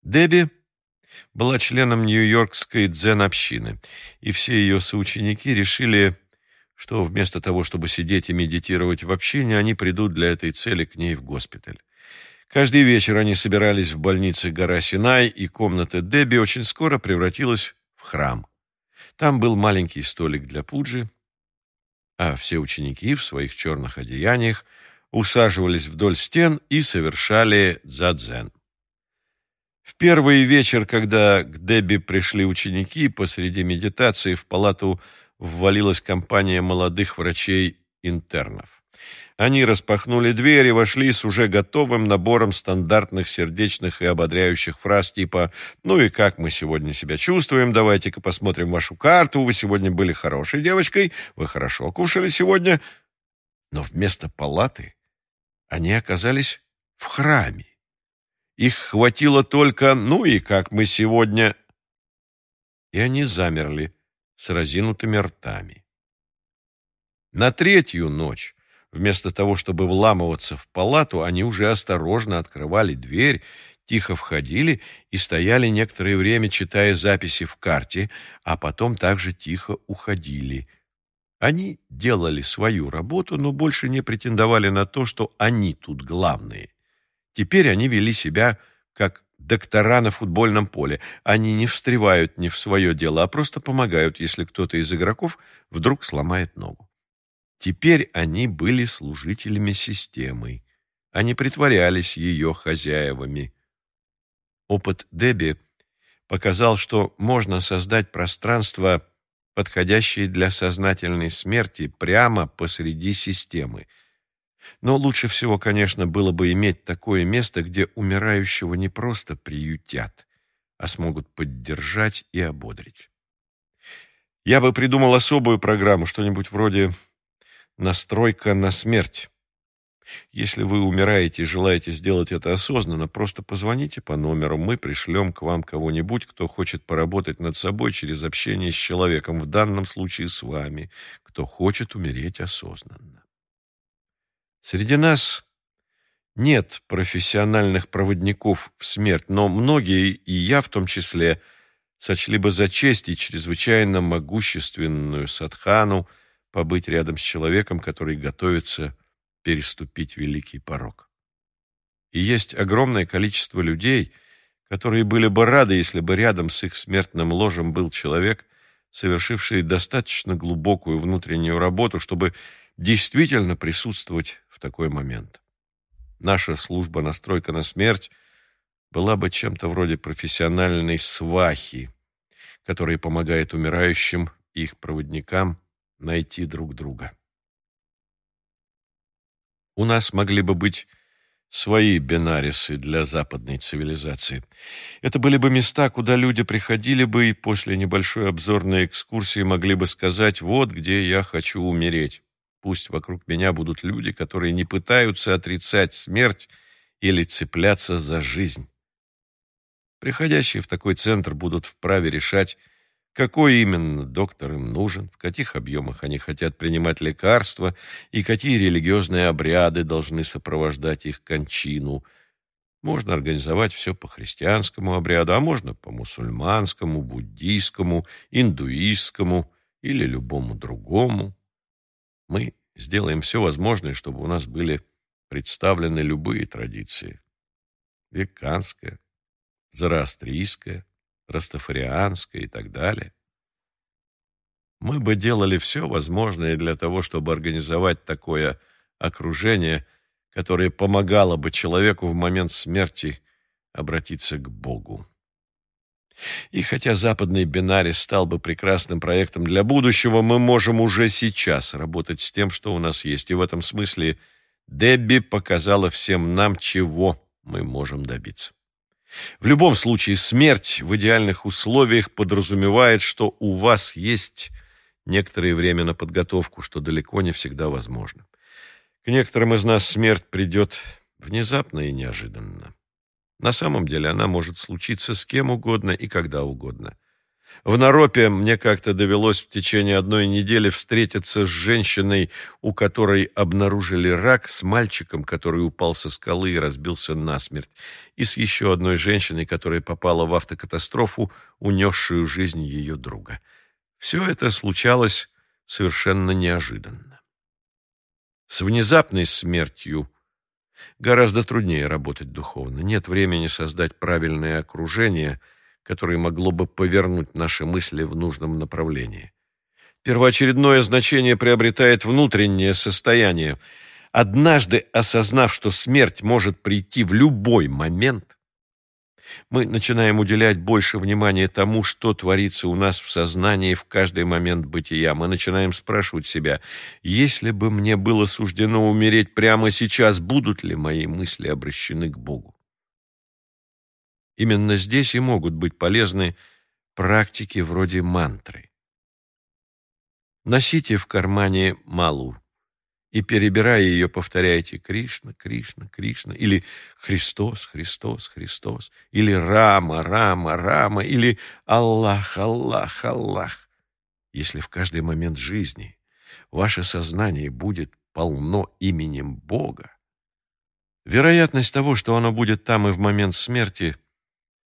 Дебби была членом Нью-Йоркской дзен-общины, и все ее соученики решили, что вместо того, чтобы сидеть и медитировать в общине, они придут для этой цели к ней в госпиталь. Каждый вечер они собирались в больнице гора Синай, и комната Дебби очень скоро превратилась в храм. Там был маленький столик для пуджи, а все ученики в своих черных одеяниях усаживались вдоль стен и совершали дзадзен. В первый вечер, когда к Дебби пришли ученики, посреди медитации в палату ввалилась компания молодых врачей-интернов. Они распахнули дверь и вошли с уже готовым набором стандартных сердечных и ободряющих фраз типа «Ну и как мы сегодня себя чувствуем? Давайте-ка посмотрим вашу карту. Вы сегодня были хорошей девочкой. Вы хорошо кушали сегодня». Но вместо палаты они оказались в храме. Их хватило только «ну и как мы сегодня...» И они замерли с разинутыми ртами. На третью ночь, вместо того, чтобы вламываться в палату, они уже осторожно открывали дверь, тихо входили и стояли некоторое время, читая записи в карте, а потом также тихо уходили – они делали свою работу, но больше не претендовали на то, что они тут главные. Теперь они вели себя как доктора на футбольном поле. Они не встревают ни в свое дело, а просто помогают, если кто-то из игроков вдруг сломает ногу. Теперь они были служителями системы. Они притворялись ее хозяевами. Опыт Деби показал, что можно создать пространство подходящие для сознательной смерти прямо посреди системы. Но лучше всего, конечно, было бы иметь такое место, где умирающего не просто приютят, а смогут поддержать и ободрить. Я бы придумал особую программу, что-нибудь вроде «Настройка на смерть». Если вы умираете и желаете сделать это осознанно, просто позвоните по номеру, мы пришлем к вам кого-нибудь, кто хочет поработать над собой через общение с человеком, в данном случае с вами, кто хочет умереть осознанно. Среди нас нет профессиональных проводников в смерть, но многие, и я в том числе, сочли бы за честь и чрезвычайно могущественную садхану побыть рядом с человеком, который готовится переступить великий порог. И есть огромное количество людей, которые были бы рады, если бы рядом с их смертным ложем был человек, совершивший достаточно глубокую внутреннюю работу, чтобы действительно присутствовать в такой момент. Наша служба «Настройка на смерть» была бы чем-то вроде профессиональной свахи, которая помогает умирающим и их проводникам найти друг друга. У нас могли бы быть свои бенарисы для западной цивилизации. Это были бы места, куда люди приходили бы и после небольшой обзорной экскурсии могли бы сказать «вот где я хочу умереть». Пусть вокруг меня будут люди, которые не пытаются отрицать смерть или цепляться за жизнь. Приходящие в такой центр будут вправе решать, какой именно доктор им нужен, в каких объемах они хотят принимать лекарства и какие религиозные обряды должны сопровождать их кончину. Можно организовать все по христианскому обряду, а можно по мусульманскому, буддийскому, индуистскому или любому другому. Мы сделаем все возможное, чтобы у нас были представлены любые традиции. Веканская, зороастрийская, растафарианская и так далее. Мы бы делали все возможное для того, чтобы организовать такое окружение, которое помогало бы человеку в момент смерти обратиться к Богу. И хотя западный бинарий стал бы прекрасным проектом для будущего, мы можем уже сейчас работать с тем, что у нас есть. И в этом смысле Дебби показала всем нам, чего мы можем добиться. В любом случае, смерть в идеальных условиях подразумевает, что у вас есть некоторое время на подготовку, что далеко не всегда возможно. К некоторым из нас смерть придет внезапно и неожиданно. На самом деле она может случиться с кем угодно и когда угодно. В Наропе мне как-то довелось в течение одной недели встретиться с женщиной, у которой обнаружили рак, с мальчиком, который упал со скалы и разбился насмерть, и с еще одной женщиной, которая попала в автокатастрофу, унесшую жизнь ее друга. Все это случалось совершенно неожиданно. С внезапной смертью Гораздо труднее работать духовно. Нет времени создать правильное окружение, которое могло бы повернуть наши мысли в нужном направлении. Первоочередное значение приобретает внутреннее состояние. Однажды осознав, что смерть может прийти в любой момент, мы начинаем уделять больше внимания тому, что творится у нас в сознании в каждый момент бытия. Мы начинаем спрашивать себя, если бы мне было суждено умереть прямо сейчас, будут ли мои мысли обращены к Богу? Именно здесь и могут быть полезны практики вроде мантры. Носите в кармане малу и, перебирая ее, повторяйте «Кришна, Кришна, Кришна» или «Христос, Христос, Христос» или «Рама, Рама, Рама» или «Аллах, Аллах, Аллах». Если в каждый момент жизни ваше сознание будет полно именем Бога, вероятность того, что оно будет там и в момент смерти,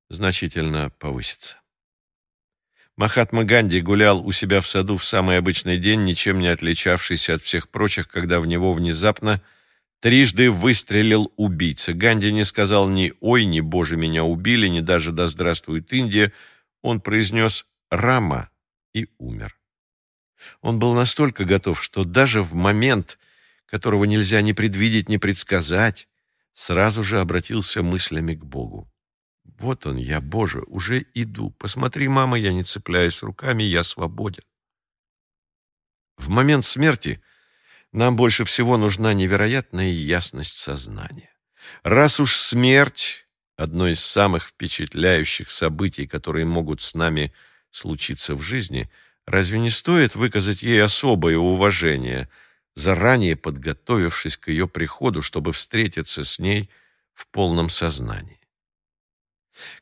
значительно повысится. Махатма Ганди гулял у себя в саду в самый обычный день, ничем не отличавшийся от всех прочих, когда в него внезапно трижды выстрелил убийца. Ганди не сказал ни «Ой, ни Боже, меня убили», ни даже «Да здравствует Индия». Он произнес «Рама» и умер. Он был настолько готов, что даже в момент, которого нельзя ни предвидеть, ни предсказать, сразу же обратился мыслями к Богу. Вот он я, Боже, уже иду. Посмотри, мама, я не цепляюсь руками, я свободен. В момент смерти нам больше всего нужна невероятная ясность сознания. Раз уж смерть — одно из самых впечатляющих событий, которые могут с нами случиться в жизни, разве не стоит выказать ей особое уважение, заранее подготовившись к ее приходу, чтобы встретиться с ней в полном сознании?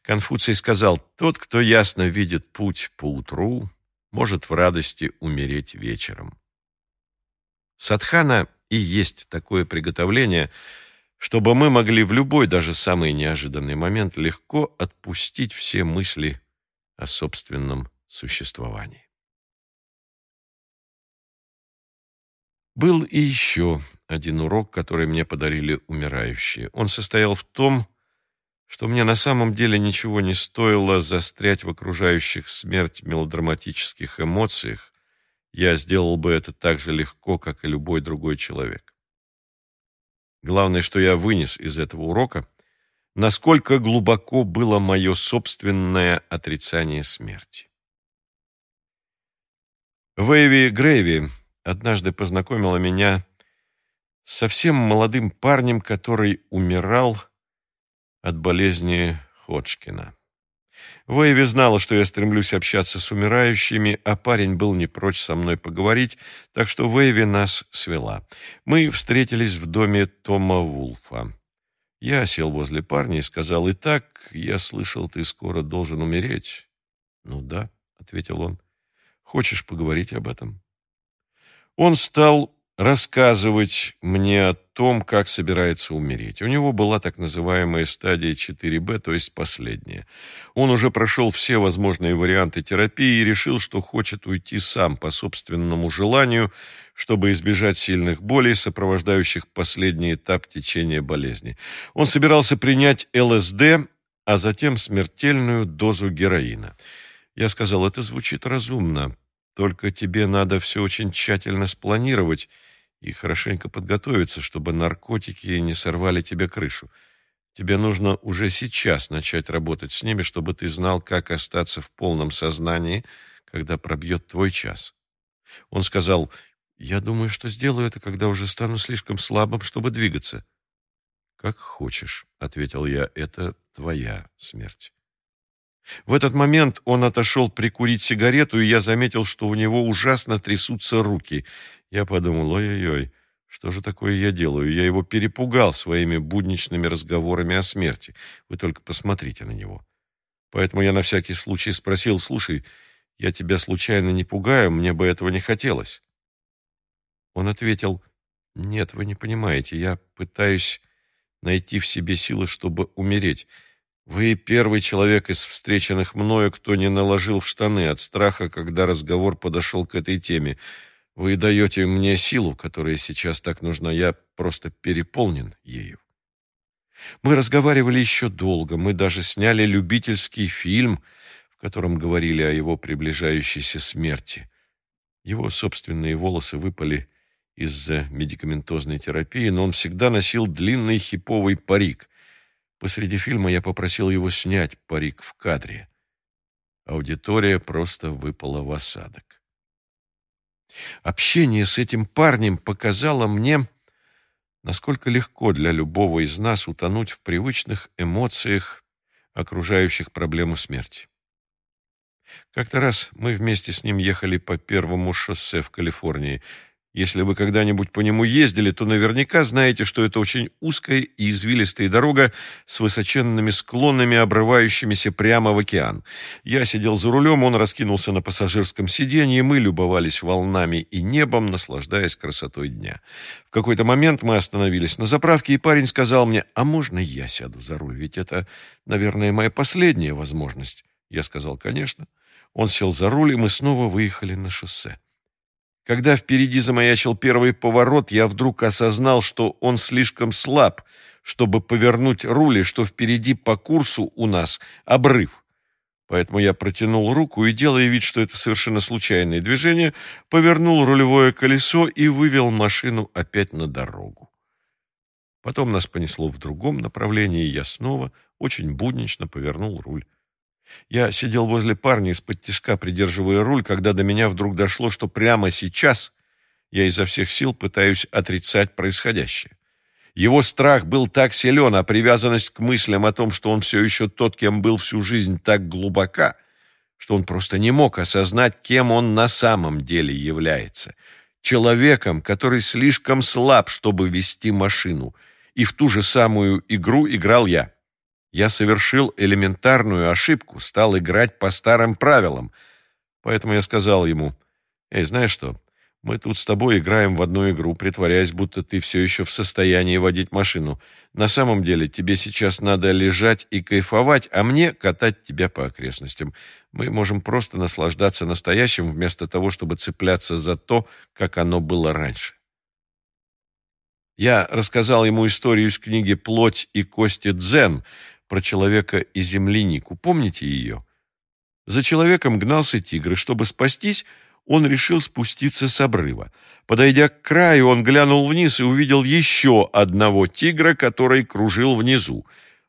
Конфуций сказал, «Тот, кто ясно видит путь поутру, может в радости умереть вечером». Садхана и есть такое приготовление, чтобы мы могли в любой, даже самый неожиданный момент легко отпустить все мысли о собственном существовании. Был и еще один урок, который мне подарили умирающие. Он состоял в том, что мне на самом деле ничего не стоило застрять в окружающих смерть мелодраматических эмоциях, я сделал бы это так же легко, как и любой другой человек. Главное, что я вынес из этого урока, насколько глубоко было мое собственное отрицание смерти. Вэйви Грейви однажды познакомила меня с совсем молодым парнем, который умирал от болезни Ходжкина. Вэйви знала, что я стремлюсь общаться с умирающими, а парень был не прочь со мной поговорить, так что Вэйви нас свела. Мы встретились в доме Тома Вулфа. Я сел возле парня и сказал, «Итак, я слышал, ты скоро должен умереть». «Ну да», — ответил он. «Хочешь поговорить об этом?» Он стал рассказывать мне о том, как собирается умереть. У него была так называемая стадия 4Б, то есть последняя. Он уже прошел все возможные варианты терапии и решил, что хочет уйти сам по собственному желанию, чтобы избежать сильных болей, сопровождающих последний этап течения болезни. Он собирался принять ЛСД, а затем смертельную дозу героина. Я сказал, это звучит разумно, только тебе надо все очень тщательно спланировать и хорошенько подготовиться, чтобы наркотики не сорвали тебе крышу. Тебе нужно уже сейчас начать работать с ними, чтобы ты знал, как остаться в полном сознании, когда пробьет твой час. Он сказал, я думаю, что сделаю это, когда уже стану слишком слабым, чтобы двигаться. Как хочешь, ответил я, это твоя смерть. В этот момент он отошел прикурить сигарету, и я заметил, что у него ужасно трясутся руки. Я подумал, ой-ой-ой, что же такое я делаю? Я его перепугал своими будничными разговорами о смерти. Вы только посмотрите на него. Поэтому я на всякий случай спросил, слушай, я тебя случайно не пугаю, мне бы этого не хотелось. Он ответил, нет, вы не понимаете, я пытаюсь найти в себе силы, чтобы умереть. Вы первый человек из встреченных мною, кто не наложил в штаны от страха, когда разговор подошел к этой теме. Вы даете мне силу, которая сейчас так нужна. Я просто переполнен ею. Мы разговаривали еще долго. Мы даже сняли любительский фильм, в котором говорили о его приближающейся смерти. Его собственные волосы выпали из-за медикаментозной терапии, но он всегда носил длинный хиповый парик — Посреди фильма я попросил его снять парик в кадре. Аудитория просто выпала в осадок. Общение с этим парнем показало мне, насколько легко для любого из нас утонуть в привычных эмоциях, окружающих проблему смерти. Как-то раз мы вместе с ним ехали по первому шоссе в Калифорнии, если вы когда-нибудь по нему ездили, то наверняка знаете, что это очень узкая и извилистая дорога с высоченными склонами, обрывающимися прямо в океан. Я сидел за рулем, он раскинулся на пассажирском сиденье, мы любовались волнами и небом, наслаждаясь красотой дня. В какой-то момент мы остановились на заправке, и парень сказал мне, «А можно я сяду за руль? Ведь это, наверное, моя последняя возможность». Я сказал, «Конечно». Он сел за руль, и мы снова выехали на шоссе. Когда впереди замаячил первый поворот, я вдруг осознал, что он слишком слаб, чтобы повернуть руль, и что впереди по курсу у нас обрыв. Поэтому я протянул руку и, делая вид, что это совершенно случайное движение, повернул рулевое колесо и вывел машину опять на дорогу. Потом нас понесло в другом направлении, и я снова очень буднично повернул руль. Я сидел возле парня из-под тишка, придерживая руль, когда до меня вдруг дошло, что прямо сейчас я изо всех сил пытаюсь отрицать происходящее. Его страх был так силен, а привязанность к мыслям о том, что он все еще тот, кем был всю жизнь, так глубока, что он просто не мог осознать, кем он на самом деле является. Человеком, который слишком слаб, чтобы вести машину. И в ту же самую игру играл я. Я совершил элементарную ошибку, стал играть по старым правилам. Поэтому я сказал ему, «Эй, знаешь что, мы тут с тобой играем в одну игру, притворяясь, будто ты все еще в состоянии водить машину. На самом деле тебе сейчас надо лежать и кайфовать, а мне катать тебя по окрестностям. Мы можем просто наслаждаться настоящим, вместо того, чтобы цепляться за то, как оно было раньше». Я рассказал ему историю из книги «Плоть и кости Дзен», про человека и землянику. Помните ее? За человеком гнался тигр, и чтобы спастись, он решил спуститься с обрыва. Подойдя к краю, он глянул вниз и увидел еще одного тигра, который кружил внизу.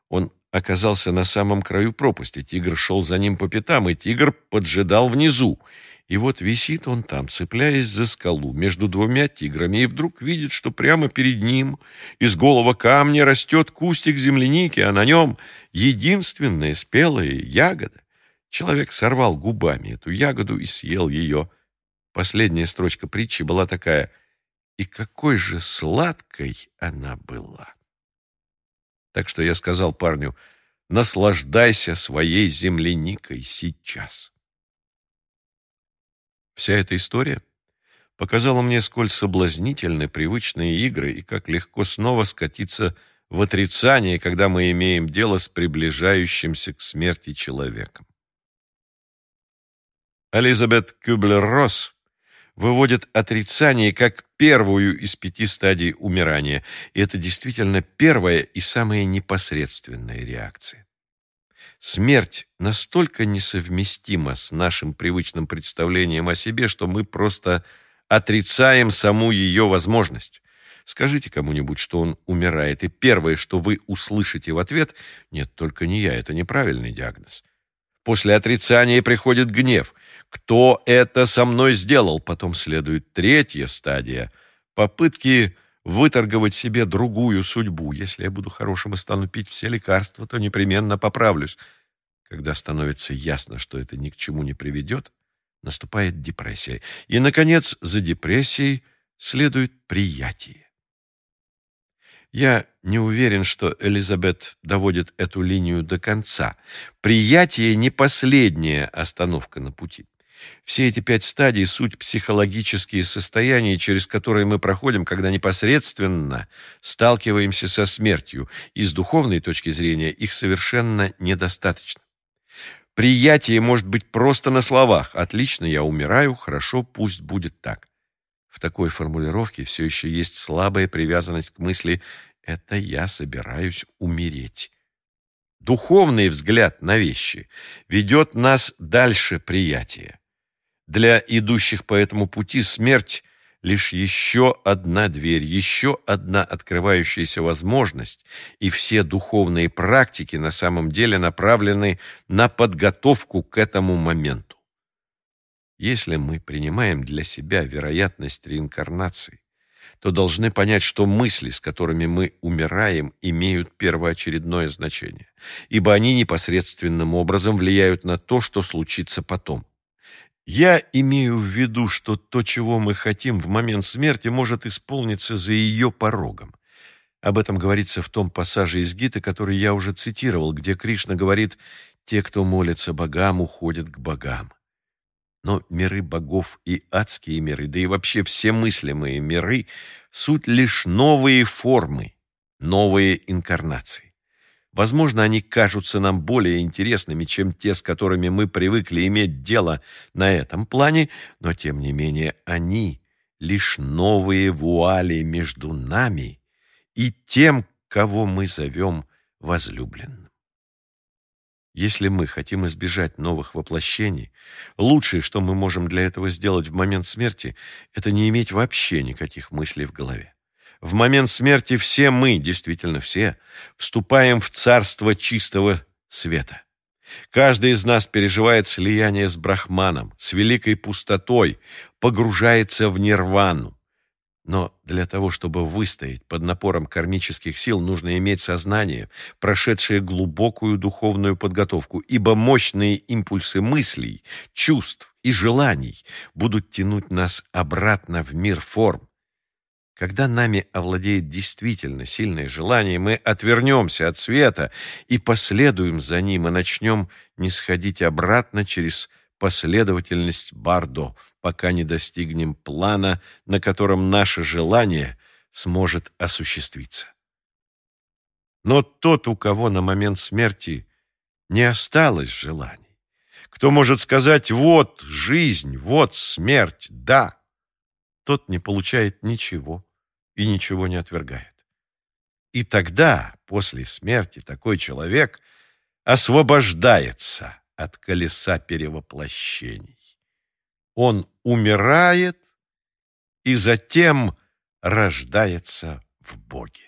Он оказался на самом краю пропасти. Тигр шел за ним по пятам, и тигр поджидал внизу. И вот висит он там, цепляясь за скалу между двумя тиграми, и вдруг видит, что прямо перед ним из голого камня растет кустик земляники, а на нем единственная спелая ягода. Человек сорвал губами эту ягоду и съел ее. Последняя строчка притчи была такая «И какой же сладкой она была!» Так что я сказал парню «Наслаждайся своей земляникой сейчас». Вся эта история показала мне, сколь соблазнительны привычные игры и как легко снова скатиться в отрицание, когда мы имеем дело с приближающимся к смерти человеком. Элизабет Кюблер-Росс выводит отрицание как первую из пяти стадий умирания, и это действительно первая и самая непосредственная реакция. Смерть настолько несовместима с нашим привычным представлением о себе, что мы просто отрицаем саму ее возможность. Скажите кому-нибудь, что он умирает, и первое, что вы услышите в ответ, «Нет, только не я, это неправильный диагноз». После отрицания приходит гнев. «Кто это со мной сделал?» Потом следует третья стадия – попытки выторговать себе другую судьбу. Если я буду хорошим и стану пить все лекарства, то непременно поправлюсь. Когда становится ясно, что это ни к чему не приведет, наступает депрессия. И, наконец, за депрессией следует приятие. Я не уверен, что Элизабет доводит эту линию до конца. Приятие не последняя остановка на пути. Все эти пять стадий — суть психологические состояния, через которые мы проходим, когда непосредственно сталкиваемся со смертью, и с духовной точки зрения их совершенно недостаточно. Приятие может быть просто на словах «отлично, я умираю, хорошо, пусть будет так». В такой формулировке все еще есть слабая привязанность к мысли «это я собираюсь умереть». Духовный взгляд на вещи ведет нас дальше приятия. Для идущих по этому пути смерть — лишь еще одна дверь, еще одна открывающаяся возможность, и все духовные практики на самом деле направлены на подготовку к этому моменту. Если мы принимаем для себя вероятность реинкарнации, то должны понять, что мысли, с которыми мы умираем, имеют первоочередное значение, ибо они непосредственным образом влияют на то, что случится потом. Я имею в виду, что то, чего мы хотим в момент смерти, может исполниться за ее порогом. Об этом говорится в том пассаже из Гиты, который я уже цитировал, где Кришна говорит «Те, кто молится богам, уходят к богам». Но миры богов и адские миры, да и вообще все мыслимые миры — суть лишь новые формы, новые инкарнации. Возможно, они кажутся нам более интересными, чем те, с которыми мы привыкли иметь дело на этом плане, но, тем не менее, они — лишь новые вуали между нами и тем, кого мы зовем возлюбленным. Если мы хотим избежать новых воплощений, лучшее, что мы можем для этого сделать в момент смерти, это не иметь вообще никаких мыслей в голове. В момент смерти все мы, действительно все, вступаем в царство чистого света. Каждый из нас переживает слияние с Брахманом, с великой пустотой, погружается в нирвану. Но для того, чтобы выстоять под напором кармических сил, нужно иметь сознание, прошедшее глубокую духовную подготовку, ибо мощные импульсы мыслей, чувств и желаний будут тянуть нас обратно в мир форм. Когда нами овладеет действительно сильное желание, мы отвернемся от света и последуем за ним и начнем не сходить обратно через последовательность Бардо, пока не достигнем плана, на котором наше желание сможет осуществиться. Но тот, у кого на момент смерти не осталось желаний, кто может сказать «вот жизнь, вот смерть, да», тот не получает ничего и ничего не отвергает. И тогда, после смерти, такой человек освобождается от колеса перевоплощений. Он умирает и затем рождается в Боге.